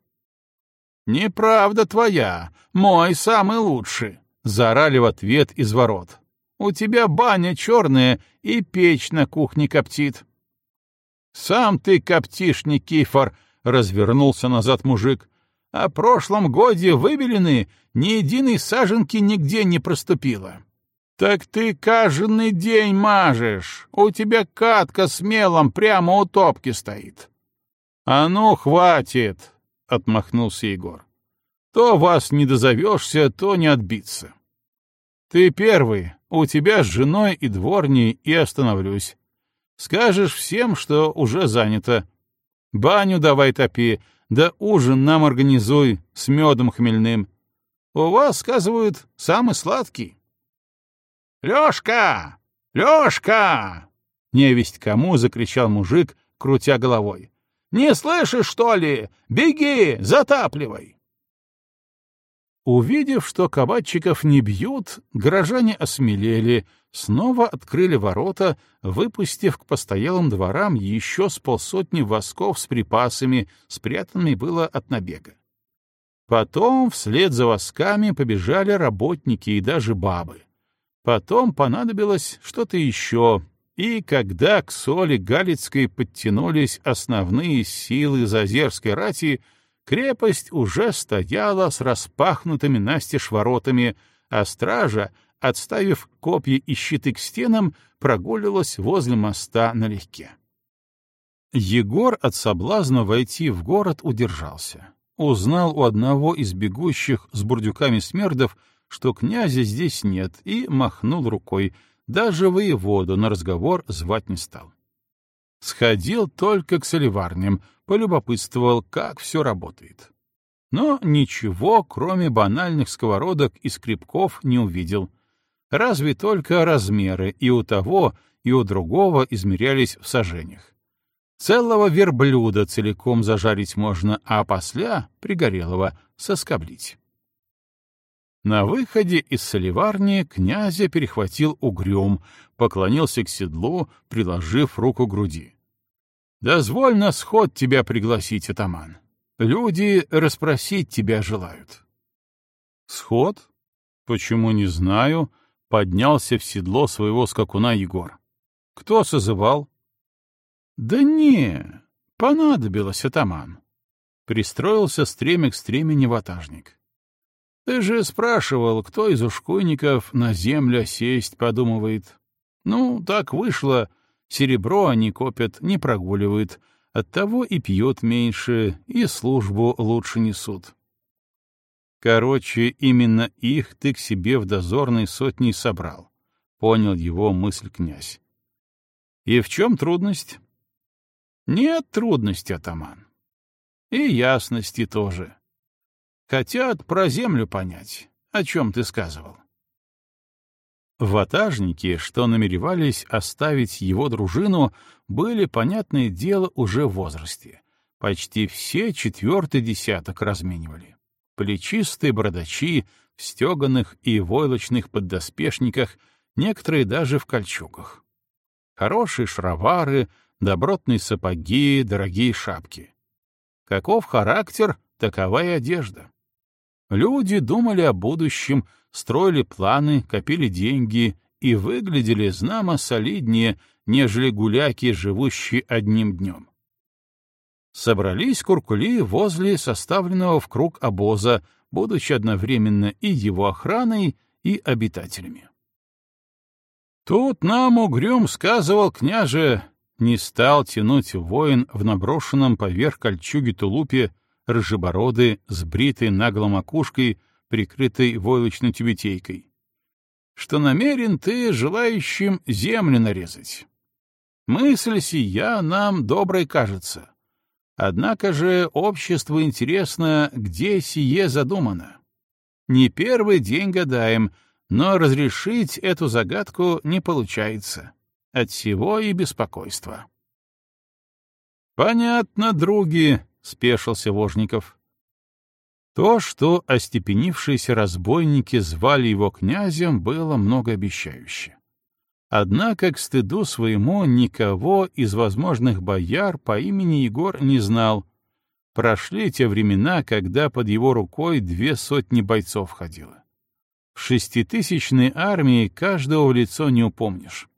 «Неправда твоя, мой самый лучший!» — заорали в ответ из ворот. «У тебя баня черная и печь на кухне коптит». «Сам ты коптишь, Никифор!» — развернулся назад мужик. «О прошлом годе выбелены, ни единой саженки нигде не проступило. «Так ты каждый день мажешь. У тебя катка с мелом прямо у топки стоит». «А ну, хватит!» — отмахнулся Егор. «То вас не дозовешься, то не отбиться. Ты первый, у тебя с женой и дворней и остановлюсь. Скажешь всем, что уже занято. Баню давай топи, да ужин нам организуй с медом хмельным. У вас, сказывают, самый сладкий». «Лёшка! Лёшка!» Невесть кому закричал мужик, крутя головой. «Не слышишь, что ли? Беги, затапливай!» Увидев, что кабачиков не бьют, горожане осмелели, снова открыли ворота, выпустив к постоялым дворам еще с полсотни восков с припасами, спрятанными было от набега. Потом вслед за восками побежали работники и даже бабы. Потом понадобилось что-то еще, и когда к соли Галицкой подтянулись основные силы Зазерской рати, крепость уже стояла с распахнутыми настежь воротами, а стража, отставив копья и щиты к стенам, прогуливалась возле моста налегке. Егор от соблазна войти в город удержался. Узнал у одного из бегущих с бурдюками смердов, что князя здесь нет, и махнул рукой, даже воеводу на разговор звать не стал. Сходил только к соливарням, полюбопытствовал, как все работает. Но ничего, кроме банальных сковородок и скребков, не увидел. Разве только размеры и у того, и у другого измерялись в сажениях. Целого верблюда целиком зажарить можно, а после пригорелого соскоблить. На выходе из соливарни князя перехватил угрюм, поклонился к седлу, приложив руку к груди. — Дозволь на сход тебя пригласить, атаман. Люди расспросить тебя желают. — Сход? Почему не знаю? — поднялся в седло своего скакуна Егор. — Кто созывал? Да не, понадобилось, атаман. Пристроился стремя к стремени ватажник. Ты же спрашивал, кто из ушкуйников на землю сесть подумывает. Ну, так вышло. Серебро они копят, не прогуливают. Оттого и пьют меньше, и службу лучше несут. Короче, именно их ты к себе в дозорной сотни собрал. Понял его мысль князь. И в чем трудность? Нет трудности, атаман. И ясности тоже. Хотят про землю понять, о чем ты сказывал. Ватажники, что намеревались оставить его дружину, были, понятное дело, уже в возрасте. Почти все четвертый десяток разменивали. Плечистые бородачи в стеганых и войлочных поддоспешниках, некоторые даже в кольчугах. Хорошие шаровары, добротные сапоги, дорогие шапки. Каков характер, такова и одежда. Люди думали о будущем, строили планы, копили деньги и выглядели знамо солиднее, нежели гуляки, живущие одним днем. Собрались куркули возле составленного в круг обоза, будучи одновременно и его охраной, и обитателями. Тут нам угрюм сказывал княже, не стал тянуть воин в наброшенном поверх кольчуги тулупе, рыжебородый, с бритой нагло макушкой, прикрытой войлочной тюбетейкой. Что намерен ты желающим землю нарезать. Мысль сия нам доброй кажется. Однако же обществу интересно, где сие задумано. Не первый день гадаем, но разрешить эту загадку не получается. От всего и беспокойства. «Понятно, други», — спешился Вожников. То, что остепенившиеся разбойники звали его князем, было многообещающе. Однако, к стыду своему, никого из возможных бояр по имени Егор не знал. Прошли те времена, когда под его рукой две сотни бойцов ходило. В шеститысячной армии каждого в лицо не упомнишь.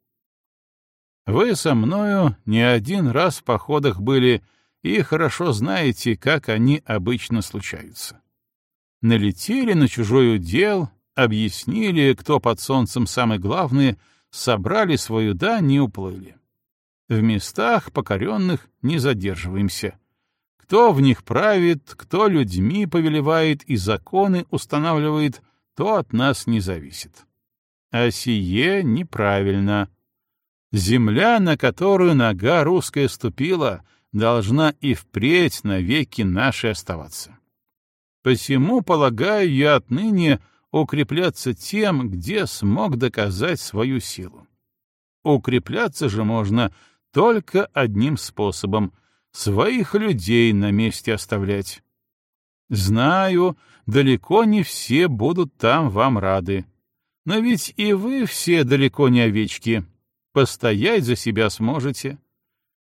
Вы со мною не один раз в походах были и хорошо знаете, как они обычно случаются. Налетели на чужой удел, объяснили, кто под солнцем самый главный, собрали свою дань и уплыли. В местах покоренных не задерживаемся. Кто в них правит, кто людьми повелевает и законы устанавливает, то от нас не зависит. А сие неправильно — Земля, на которую нога русская ступила, должна и впредь навеки нашей оставаться. Посему, полагаю, я отныне укрепляться тем, где смог доказать свою силу. Укрепляться же можно только одним способом — своих людей на месте оставлять. Знаю, далеко не все будут там вам рады. Но ведь и вы все далеко не овечки, Постоять за себя сможете.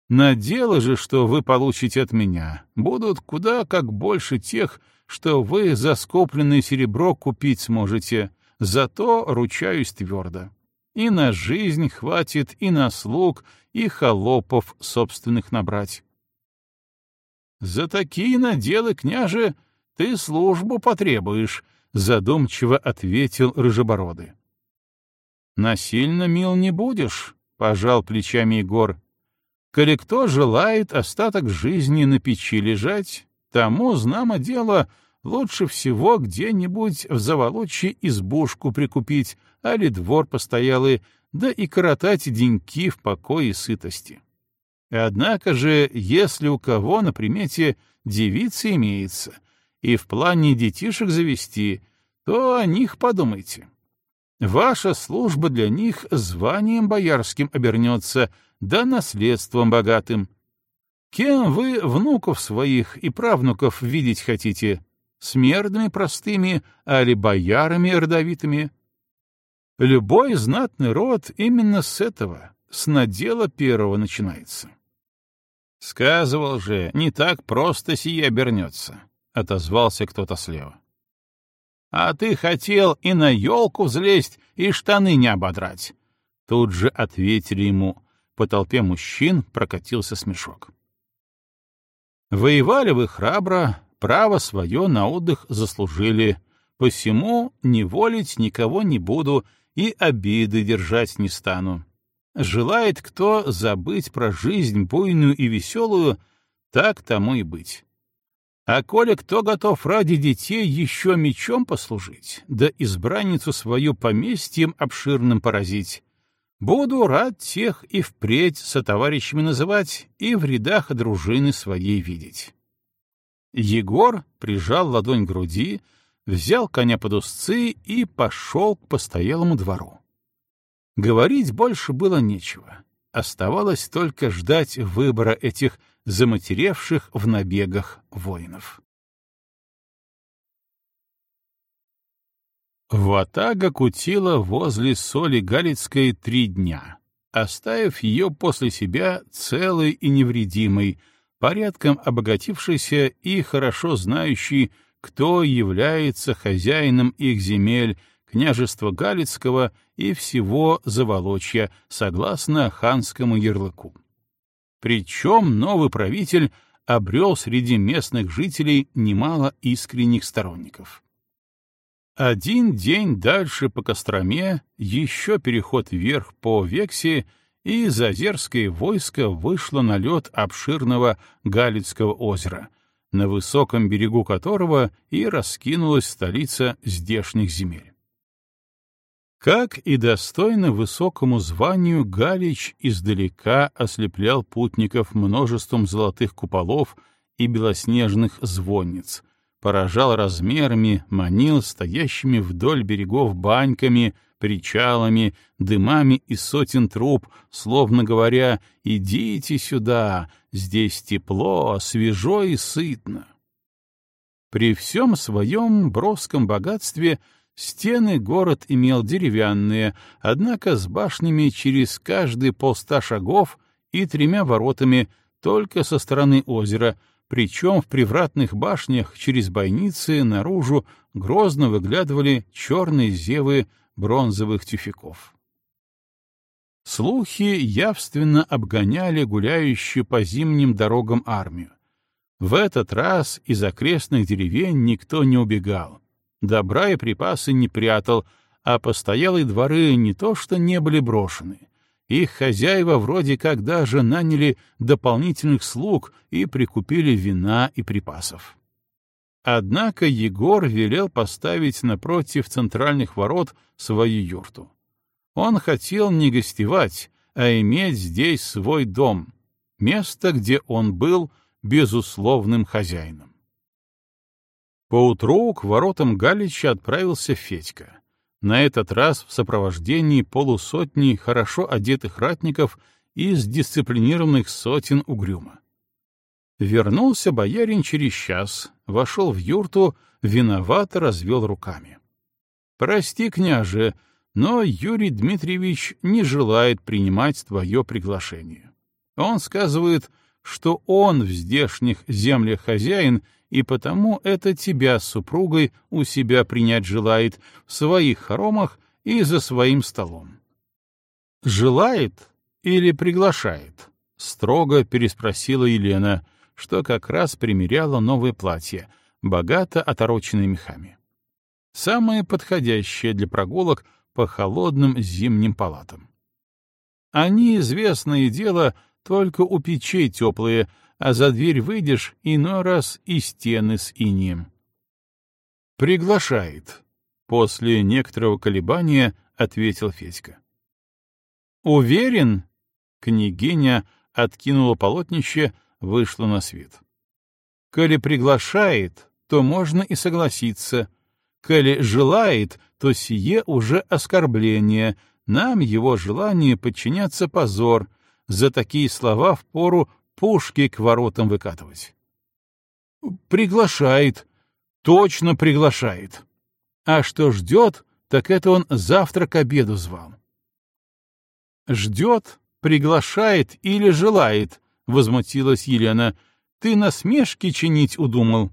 На дело же, что вы получите от меня, будут куда как больше тех, что вы за скопленное серебро купить сможете, зато ручаюсь твердо. И на жизнь хватит, и на слуг, и холопов собственных набрать. «За такие наделы, княже, ты службу потребуешь», — задумчиво ответил Рыжебородый. «Насильно мил не будешь», — пожал плечами Егор. «Коли кто желает остаток жизни на печи лежать, тому, знамо дело, лучше всего где-нибудь в заволочье избушку прикупить, али двор постоялый, да и коротать деньки в покое и сытости. Однако же, если у кого на примете девица имеется, и в плане детишек завести, то о них подумайте. Ваша служба для них званием боярским обернется, да наследством богатым. Кем вы внуков своих и правнуков видеть хотите? Смердами простыми, али боярами родовитыми? Любой знатный род именно с этого, с надела первого начинается. Сказывал же, не так просто сие обернется, — отозвался кто-то слева. А ты хотел и на елку взлезть, и штаны не ободрать. Тут же ответили ему. По толпе мужчин прокатился смешок. Воевали вы храбро, право свое на отдых заслужили. Посему не волить никого не буду и обиды держать не стану. Желает кто забыть про жизнь буйную и веселую, так тому и быть. А коли кто готов ради детей еще мечом послужить, да избранницу свою поместьем обширным поразить, буду рад тех и впредь со товарищами называть и в рядах дружины своей видеть. Егор прижал ладонь к груди, взял коня под узцы и пошел к постоялому двору. Говорить больше было нечего. Оставалось только ждать выбора этих заматеревших в набегах воинов. Ватага кутила возле соли Галицкой три дня, оставив ее после себя целой и невредимой, порядком обогатившейся и хорошо знающей, кто является хозяином их земель, княжества Галицкого и всего Заволочья, согласно ханскому ярлыку. Причем новый правитель обрел среди местных жителей немало искренних сторонников. Один день дальше по Костроме, еще переход вверх по Вексе, и Зазерское войско вышло на лед обширного Галицкого озера, на высоком берегу которого и раскинулась столица здешних земель. Как и достойно высокому званию, Галич издалека ослеплял путников множеством золотых куполов и белоснежных звонниц, поражал размерами, манил стоящими вдоль берегов баньками, причалами, дымами из сотен труб, словно говоря «идите сюда, здесь тепло, свежо и сытно». При всем своем броском богатстве — Стены город имел деревянные, однако с башнями через каждые полста шагов и тремя воротами только со стороны озера, причем в привратных башнях через бойницы наружу грозно выглядывали черные зевы бронзовых тюфяков. Слухи явственно обгоняли гуляющую по зимним дорогам армию. В этот раз из окрестных деревень никто не убегал — добра и припасы не прятал, а постоялые дворы не то что не были брошены. Их хозяева вроде как даже наняли дополнительных слуг и прикупили вина и припасов. Однако Егор велел поставить напротив центральных ворот свою юрту. Он хотел не гостевать, а иметь здесь свой дом, место, где он был безусловным хозяином. Поутру к воротам Галича отправился Федька. На этот раз в сопровождении полусотни хорошо одетых ратников из дисциплинированных сотен угрюма. Вернулся боярин через час, вошел в юрту, виновато развел руками. — Прости, княже, но Юрий Дмитриевич не желает принимать твое приглашение. Он сказывает, что он в здешних землях хозяин, и потому это тебя с супругой у себя принять желает в своих хоромах и за своим столом. «Желает или приглашает?» — строго переспросила Елена, что как раз примеряла новое платье, богато отороченное мехами. Самое подходящее для прогулок по холодным зимним палатам. Они, известное дело, только у печей теплые, а за дверь выйдешь иной раз и стены с инием. «Приглашает», — после некоторого колебания ответил Федька. «Уверен?» — княгиня откинула полотнище, вышла на свет. «Коли приглашает, то можно и согласиться. Коли желает, то сие уже оскорбление, нам его желание подчиняться позор, за такие слова впору пушки к воротам выкатывать». «Приглашает, точно приглашает. А что ждет, так это он завтра к обеду звал. «Ждет, приглашает или желает», — возмутилась Елена. «Ты насмешки чинить удумал».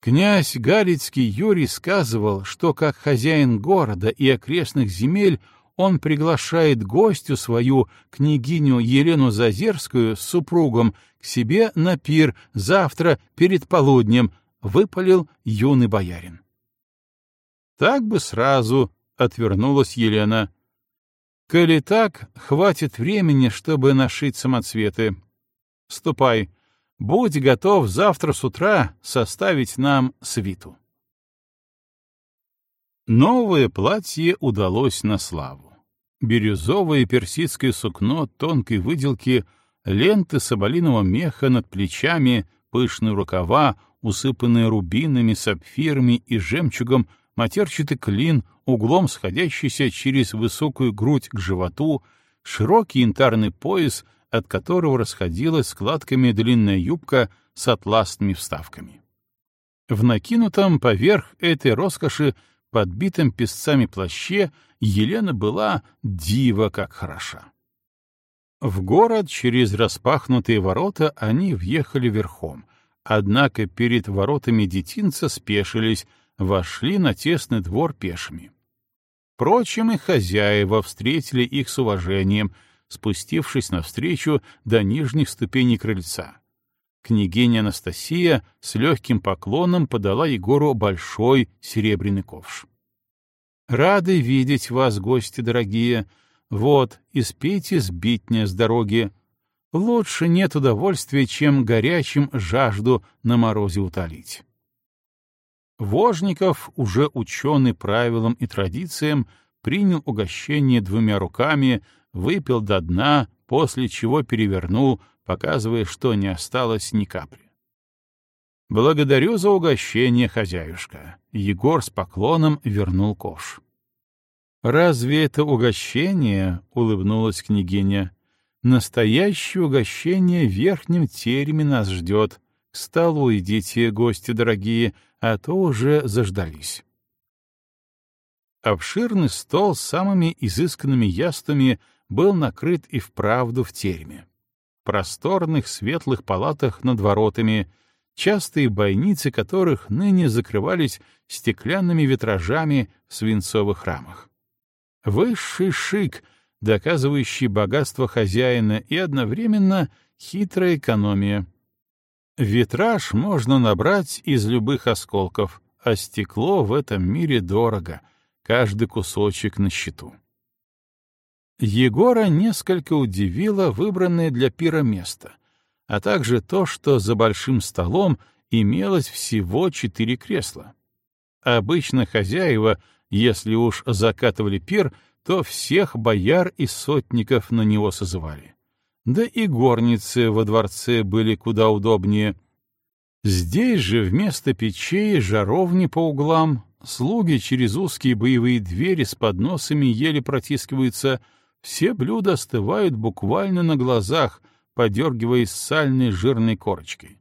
Князь Галицкий Юрий сказывал, что как хозяин города и окрестных земель он приглашает гостю свою, княгиню Елену Зазерскую, с супругом, к себе на пир завтра перед полуднем, выпалил юный боярин. Так бы сразу отвернулась Елена. Коли так, хватит времени, чтобы нашить самоцветы. Ступай, будь готов завтра с утра составить нам свиту. Новое платье удалось на славу. Бирюзовое персидское сукно тонкой выделки, ленты соболиного меха над плечами, пышные рукава, усыпанные рубинами, сапфирами и жемчугом, матерчатый клин, углом сходящийся через высокую грудь к животу, широкий янтарный пояс, от которого расходилась складками длинная юбка с атласными вставками. В накинутом поверх этой роскоши, подбитом песцами плаще, Елена была дива как хороша. В город через распахнутые ворота они въехали верхом, однако перед воротами детинца спешились, вошли на тесный двор пешими. Впрочем, и хозяева встретили их с уважением, спустившись навстречу до нижних ступеней крыльца. Княгиня Анастасия с легким поклоном подала Егору большой серебряный ковш. «Рады видеть вас, гости дорогие. Вот, испейте сбитня с дороги. Лучше нет удовольствия, чем горячим жажду на морозе утолить». Вожников, уже ученый правилам и традициям, принял угощение двумя руками, выпил до дна, после чего перевернул, показывая, что не осталось ни капли. «Благодарю за угощение, хозяюшка». Егор с поклоном вернул ковш. «Разве это угощение?» — улыбнулась княгиня. «Настоящее угощение в верхнем тереме нас ждет. К столу идите, гости дорогие, а то уже заждались. Обширный стол с самыми изысканными яствами был накрыт и вправду в тереме. В просторных светлых палатах над воротами, частые бойницы которых ныне закрывались стеклянными витражами в свинцовых рамах. Высший шик, доказывающий богатство хозяина и одновременно хитрая экономия — Витраж можно набрать из любых осколков, а стекло в этом мире дорого, каждый кусочек на счету. Егора несколько удивило выбранное для пира место, а также то, что за большим столом имелось всего четыре кресла. Обычно хозяева, если уж закатывали пир, то всех бояр и сотников на него созывали да и горницы во дворце были куда удобнее. Здесь же вместо печей жаровни по углам, слуги через узкие боевые двери с подносами еле протискиваются, все блюда остывают буквально на глазах, подергиваясь сальной жирной корочкой.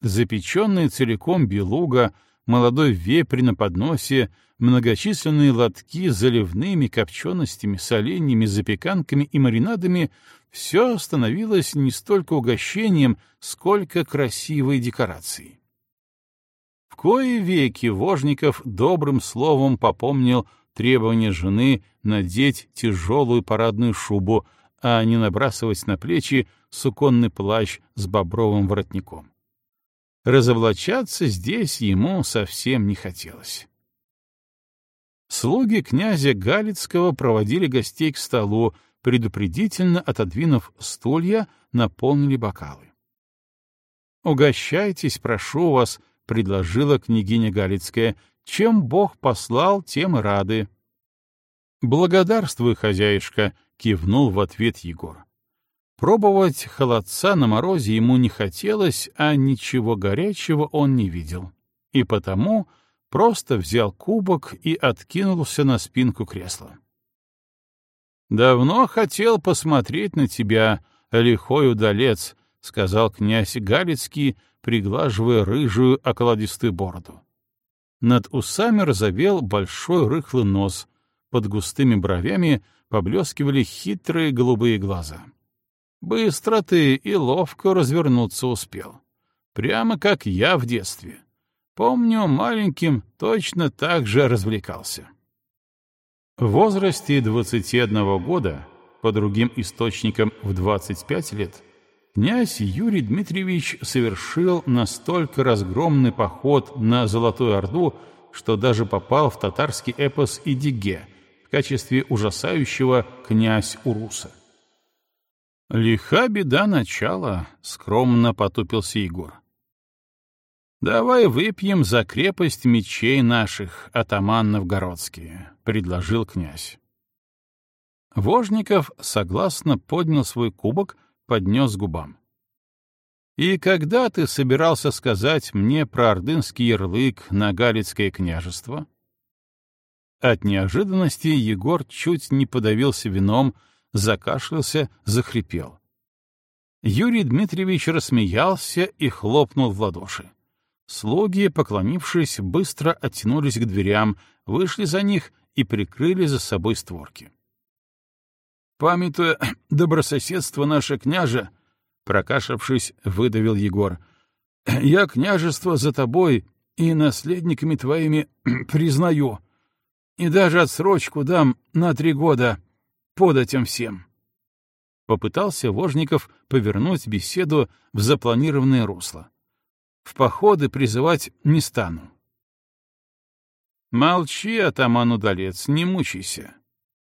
Запеченная целиком белуга, молодой вепрь на подносе, многочисленные лотки с заливными копченостями, соленьями, запеканками и маринадами — все становилось не столько угощением, сколько красивой декорацией. В кои веки Вожников добрым словом попомнил требование жены надеть тяжелую парадную шубу, а не набрасывать на плечи суконный плащ с бобровым воротником. Разоблачаться здесь ему совсем не хотелось. Слуги князя Галицкого проводили гостей к столу, предупредительно отодвинув стулья, наполнили бокалы. «Угощайтесь, прошу вас», — предложила княгиня Галицкая. «Чем Бог послал, тем и рады». «Благодарствуй, хозяюшка», — кивнул в ответ Егор. Пробовать холодца на морозе ему не хотелось, а ничего горячего он не видел. И потому просто взял кубок и откинулся на спинку кресла. «Давно хотел посмотреть на тебя, лихой удалец», — сказал князь Галицкий, приглаживая рыжую околодистую бороду. Над усами разовел большой рыхлый нос, под густыми бровями поблескивали хитрые голубые глаза. Быстро ты и ловко развернуться успел. Прямо как я в детстве. Помню, маленьким точно так же развлекался. В возрасте 21 года, по другим источникам в 25 лет, князь Юрий Дмитриевич совершил настолько разгромный поход на Золотую Орду, что даже попал в татарский эпос «Идиге» качестве ужасающего князь Уруса. «Лиха беда начала», — скромно потупился Егор. «Давай выпьем за крепость мечей наших, атаман Новгородские», — предложил князь. Вожников согласно поднял свой кубок, поднес губам. «И когда ты собирался сказать мне про ордынский ярлык на Галицкое княжество?» От неожиданности Егор чуть не подавился вином, закашлялся, захрипел. Юрий Дмитриевич рассмеялся и хлопнул в ладоши. Слуги, поклонившись, быстро оттянулись к дверям, вышли за них и прикрыли за собой створки. «Памятуя добрососедство наше княже», — прокашавшись, выдавил Егор, — «я княжество за тобой и наследниками твоими признаю, и даже отсрочку дам на три года податям всем». Попытался Вожников повернуть беседу в запланированное русло в походы призывать не стану. Молчи, атаман удалец, не мучайся.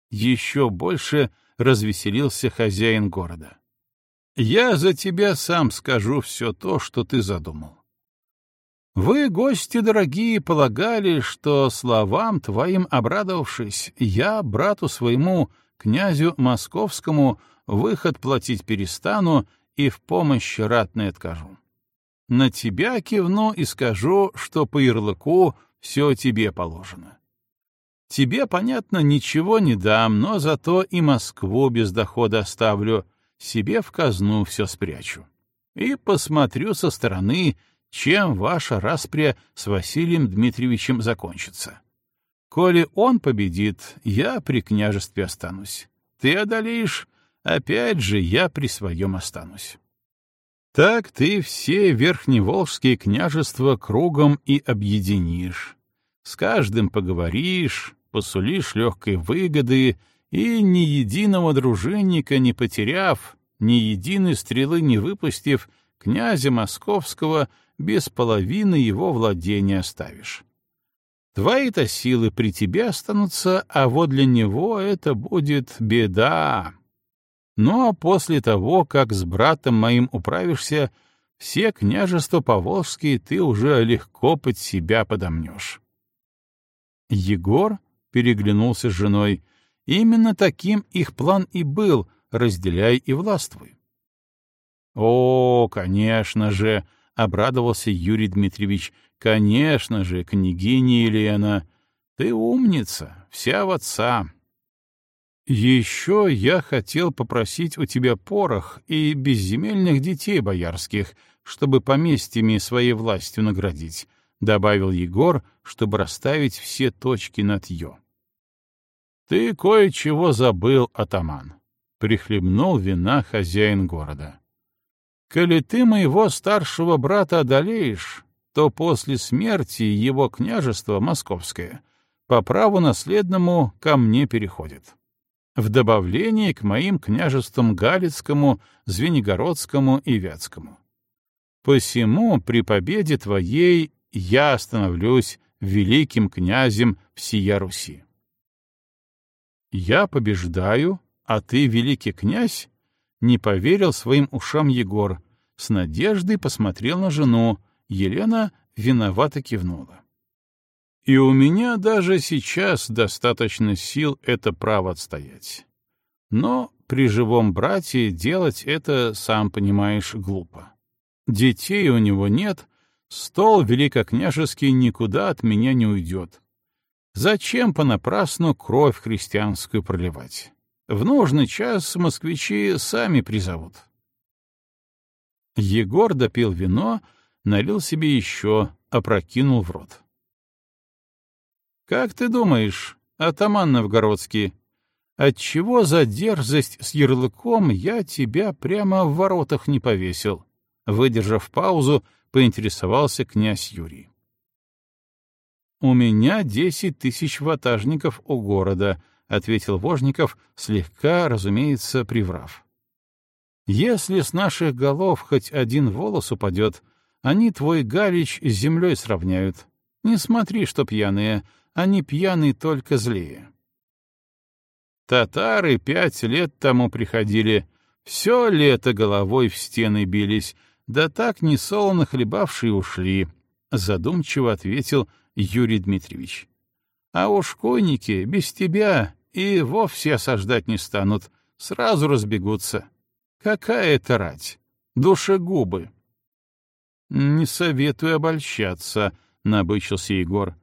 Еще больше развеселился хозяин города. Я за тебя сам скажу все то, что ты задумал. Вы, гости дорогие, полагали, что словам твоим обрадовавшись, я брату своему, князю московскому, выход платить перестану и в помощь ратной откажу. На тебя кивну и скажу, что по ярлыку все тебе положено. Тебе, понятно, ничего не дам, но зато и Москву без дохода оставлю, себе в казну все спрячу. И посмотрю со стороны, чем ваша распря с Василием Дмитриевичем закончится. Коли он победит, я при княжестве останусь. Ты одолеешь, опять же я при своем останусь. Так ты все верхневолжские княжества кругом и объединишь. С каждым поговоришь, посулишь легкой выгоды, и ни единого дружинника не потеряв, ни единой стрелы не выпустив, князя московского без половины его владения оставишь. Твои-то силы при тебе останутся, а вот для него это будет беда. Ну а после того, как с братом моим управишься, все княжества поволжские ты уже легко под себя подомнешь. Егор переглянулся с женой. Именно таким их план и был — разделяй и властвуй. — О, конечно же! — обрадовался Юрий Дмитриевич. — Конечно же, княгиня Елена! Ты умница, вся в отца. Еще я хотел попросить у тебя порох и безземельных детей боярских, чтобы поместьями своей властью наградить, — добавил Егор, чтобы расставить все точки над «ё». — Ты кое-чего забыл, атаман. Прихлебнул вина хозяин города. Коли ты моего старшего брата одолеешь, то после смерти его княжество московское по праву наследному ко мне переходит. В добавлении к моим княжествам Галицкому, Звенигородскому и Вятскому. Посему при победе твоей я становлюсь великим князем всея Руси. Я побеждаю, а ты великий князь? Не поверил своим ушам Егор, с надеждой посмотрел на жену, Елена виновато кивнула. И у меня даже сейчас достаточно сил это право отстоять. Но при живом брате делать это, сам понимаешь, глупо. Детей у него нет, стол великокняжеский никуда от меня не уйдет. Зачем понапрасну кровь христианскую проливать? В нужный час москвичи сами призовут. Егор допил вино, налил себе еще, опрокинул в рот. «Как ты думаешь, атаман новгородский, отчего за дерзость с ярлыком я тебя прямо в воротах не повесил?» Выдержав паузу, поинтересовался князь Юрий. «У меня десять тысяч ватажников у города», — ответил Вожников, слегка, разумеется, приврав. «Если с наших голов хоть один волос упадет, они твой галич с землей сравняют. Не смотри, что пьяные, они пьяные только злее». Татары пять лет тому приходили, все лето головой в стены бились, да так несолоно хлебавшие ушли, — задумчиво ответил Юрий Дмитриевич. А уж конники без тебя и вовсе осаждать не станут, сразу разбегутся. Какая это рать? Душегубы. Не советую обольщаться, — набычился Егор.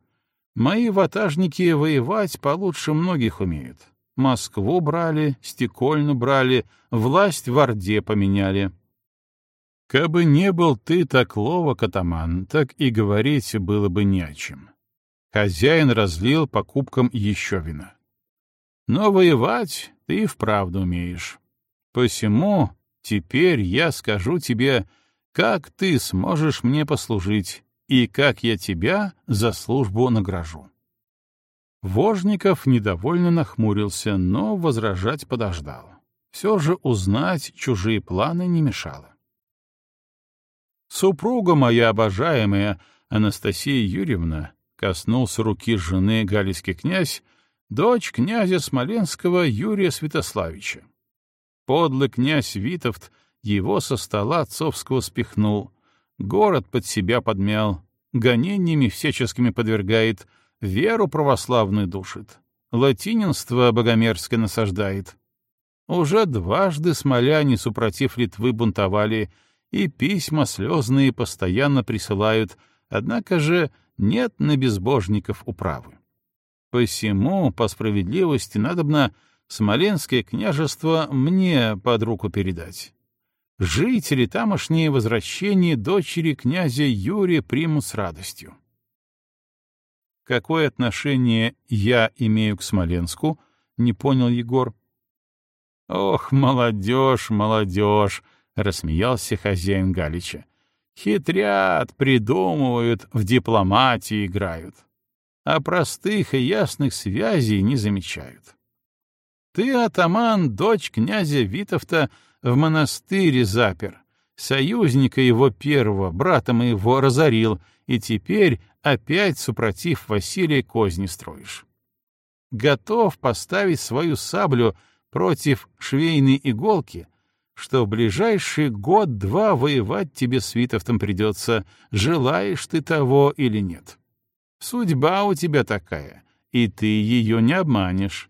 Мои ватажники воевать получше многих умеют. Москву брали, Стекольну брали, власть в Орде поменяли. Кабы не был ты так ловок, атаман, так и говорить было бы не о чем. Хозяин разлил по кубкам еще вина. Но воевать ты вправду умеешь. Посему теперь я скажу тебе, как ты сможешь мне послужить и как я тебя за службу награжу. Вожников недовольно нахмурился, но возражать подождал. Все же узнать чужие планы не мешало. Супруга моя обожаемая, Анастасия Юрьевна, коснулся руки жены галийский князь, дочь князя Смоленского Юрия Святославича. Подлый князь Витовт его со стола отцовского спихнул, город под себя подмял, гонениями всяческими подвергает, веру православную душит, латининство богомерзкое насаждает. Уже дважды смоляне, супротив Литвы, бунтовали — и письма слезные постоянно присылают, однако же нет на безбожников управы. Посему, по справедливости, надобно Смоленское княжество мне под руку передать. Жители тамошние возвращение дочери князя Юрия примут с радостью. Какое отношение я имею к Смоленску, не понял Егор. Ох, молодежь, молодежь, — рассмеялся хозяин Галича. «Хитрят, придумывают, в дипломатии играют, а простых и ясных связей не замечают. Ты, атаман, дочь князя Витовта, в монастыре запер, союзника его первого, брата моего, разорил, и теперь опять, супротив Василия, козни строишь. Готов поставить свою саблю против швейной иголки — что в ближайший год-два воевать тебе с Витовтом придется, желаешь ты того или нет. Судьба у тебя такая, и ты ее не обманешь.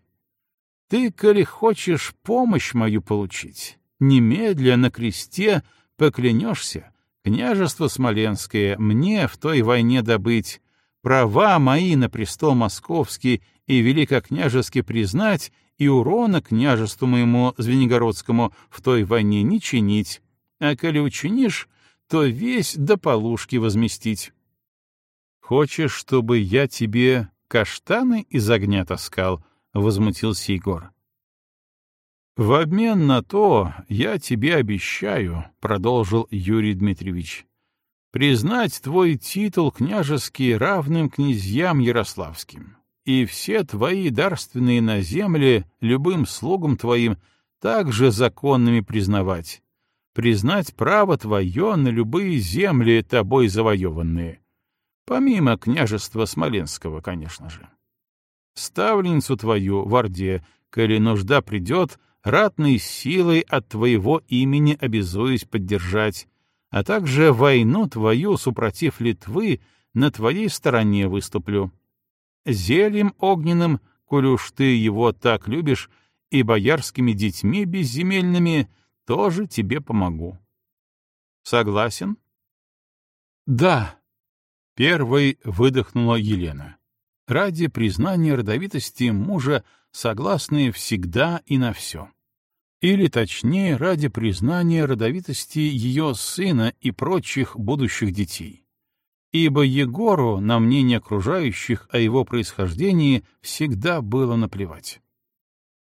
Ты, коли хочешь помощь мою получить, немедля на кресте поклянешься, княжество Смоленское мне в той войне добыть, права мои на престол московский и великокняжеский признать и урона княжеству моему Звенигородскому в той войне не чинить, а коли учинишь, то весь до полушки возместить. Хочешь, чтобы я тебе каштаны из огня таскал? — возмутился Егор. В обмен на то я тебе обещаю, — продолжил Юрий Дмитриевич, — признать твой титул княжеский равным князьям ярославским, и все твои дарственные на земле любым слугам твоим также законными признавать, признать право твое на любые земли тобой завоеванные, помимо княжества Смоленского, конечно же. Ставленницу твою в Орде, коли нужда придет, ратной силой от твоего имени обязуюсь поддержать, а также войну твою, супротив Литвы, на твоей стороне выступлю. Зельем огненным, коли уж ты его так любишь, и боярскими детьми безземельными тоже тебе помогу. Согласен? Да. Первой выдохнула Елена. Ради признания родовитости мужа согласны всегда и на все. Или, точнее, ради признания родовитости ее сына и прочих будущих детей. Ибо Егору на мнение окружающих о его происхождении всегда было наплевать.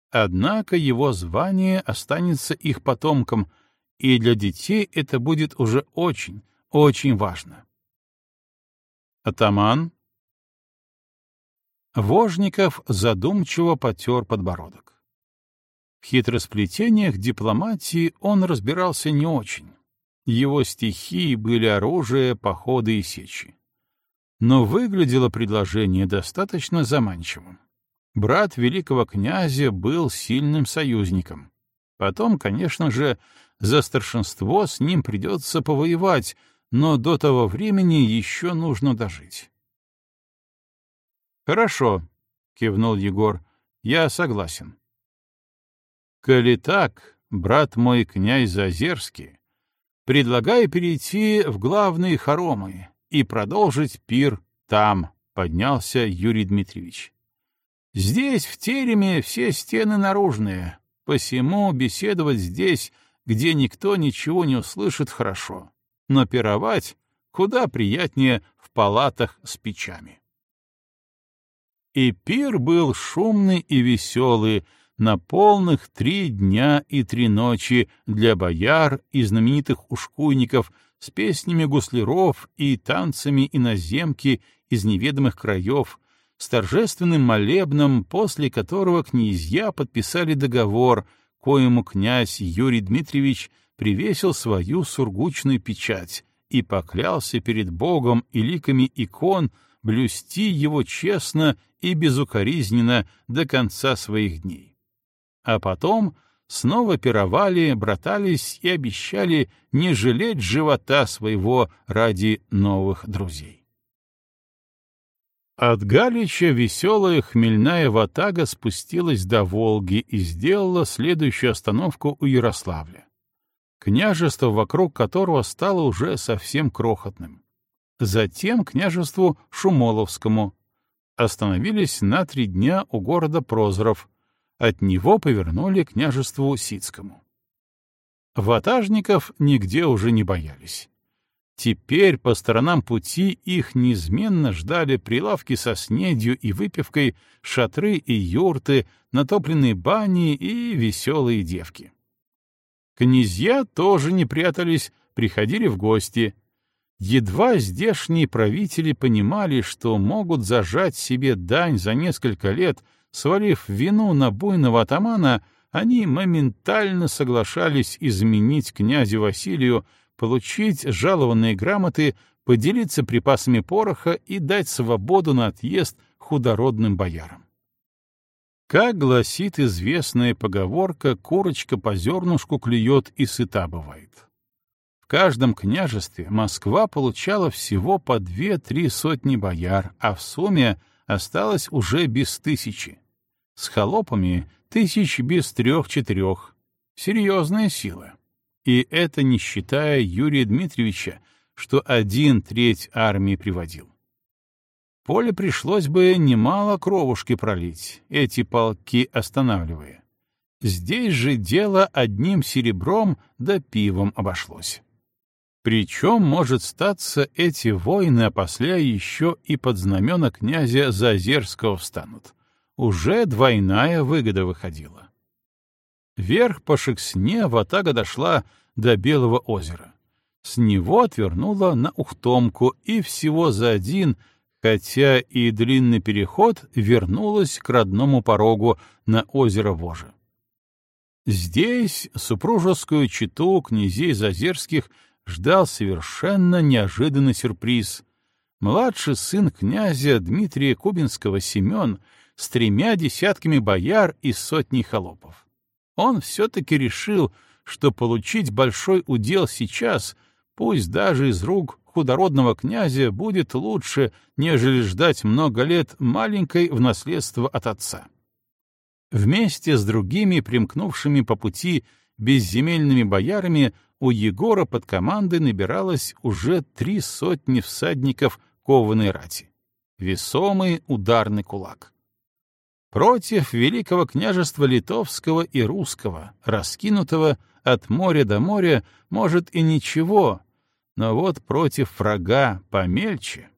Однако его звание останется их потомком, и для детей это будет уже очень, очень важно. Атаман Вожников задумчиво потер подбородок. В хитросплетениях дипломатии он разбирался не очень. Его стихии были оружие, походы и сечи. Но выглядело предложение достаточно заманчивым. Брат великого князя был сильным союзником. Потом, конечно же, за старшинство с ним придется повоевать, но до того времени еще нужно дожить. «Хорошо», — кивнул Егор, — «я согласен». «Коли так, брат мой князь Зазерский, предлагаю перейти в главные хоромы и продолжить пир там», — поднялся Юрий Дмитриевич. «Здесь, в тереме, все стены наружные, посему беседовать здесь, где никто ничего не услышит, хорошо, но пировать куда приятнее в палатах с печами». И пир был шумный и веселый, на полных три дня и три ночи для бояр и знаменитых ушкуйников с песнями гусляров и танцами иноземки из неведомых краев, с торжественным молебном, после которого князья подписали договор, коему князь Юрий Дмитриевич привесил свою сургучную печать и поклялся перед Богом и ликами икон блюсти его честно и безукоризненно до конца своих дней. А потом снова пировали, братались и обещали не жалеть живота своего ради новых друзей. От Галича веселая хмельная ватага спустилась до Волги и сделала следующую остановку у Ярославля. Княжество, вокруг которого стало уже совсем крохотным. Затем княжеству Шумоловскому, остановились на три дня у города Прозоров, от него повернули княжеству Сицкому. Ватажников нигде уже не боялись. Теперь по сторонам пути их неизменно ждали прилавки со снедью и выпивкой, шатры и юрты, натопленные бани и веселые девки. Князья тоже не прятались, приходили в гости — Едва здешние правители понимали, что могут зажать себе дань за несколько лет, свалив вину на буйного атамана, они моментально соглашались изменить князю Василию, получить жалованные грамоты, поделиться припасами пороха и дать свободу на отъезд худородным боярам. Как гласит известная поговорка, курочка по зернышку клюет и сыта бывает. В каждом княжестве Москва получала всего по две-три сотни бояр, а в сумме осталось уже без тысячи. С холопами тысяч без трех-четырех. Серьезная сила. И это не считая Юрия Дмитриевича, что один треть армии приводил. Поле пришлось бы немало кровушки пролить, эти полки останавливая. Здесь же дело одним серебром да пивом обошлось. Причем, может статься, эти воины опосля еще и под знамена князя Зазерского встанут. Уже двойная выгода выходила. Вверх по Шексне ватага дошла до Белого озера. С него отвернула на Ухтомку и всего за один, хотя и длинный переход, вернулась к родному порогу на озеро Воже. Здесь супружескую читу князей Зазерских ждал совершенно неожиданный сюрприз. Младший сын князя Дмитрия Кубинского Семен с тремя десятками бояр и сотней холопов. Он все-таки решил, что получить большой удел сейчас, пусть даже из рук худородного князя, будет лучше, нежели ждать много лет маленькой в наследство от отца. Вместе с другими примкнувшими по пути безземельными боярами у Егора под командой набиралось уже три сотни всадников кованой рати. Весомый ударный кулак. Против Великого княжества Литовского и Русского, раскинутого от моря до моря, может и ничего, но вот против врага помельче —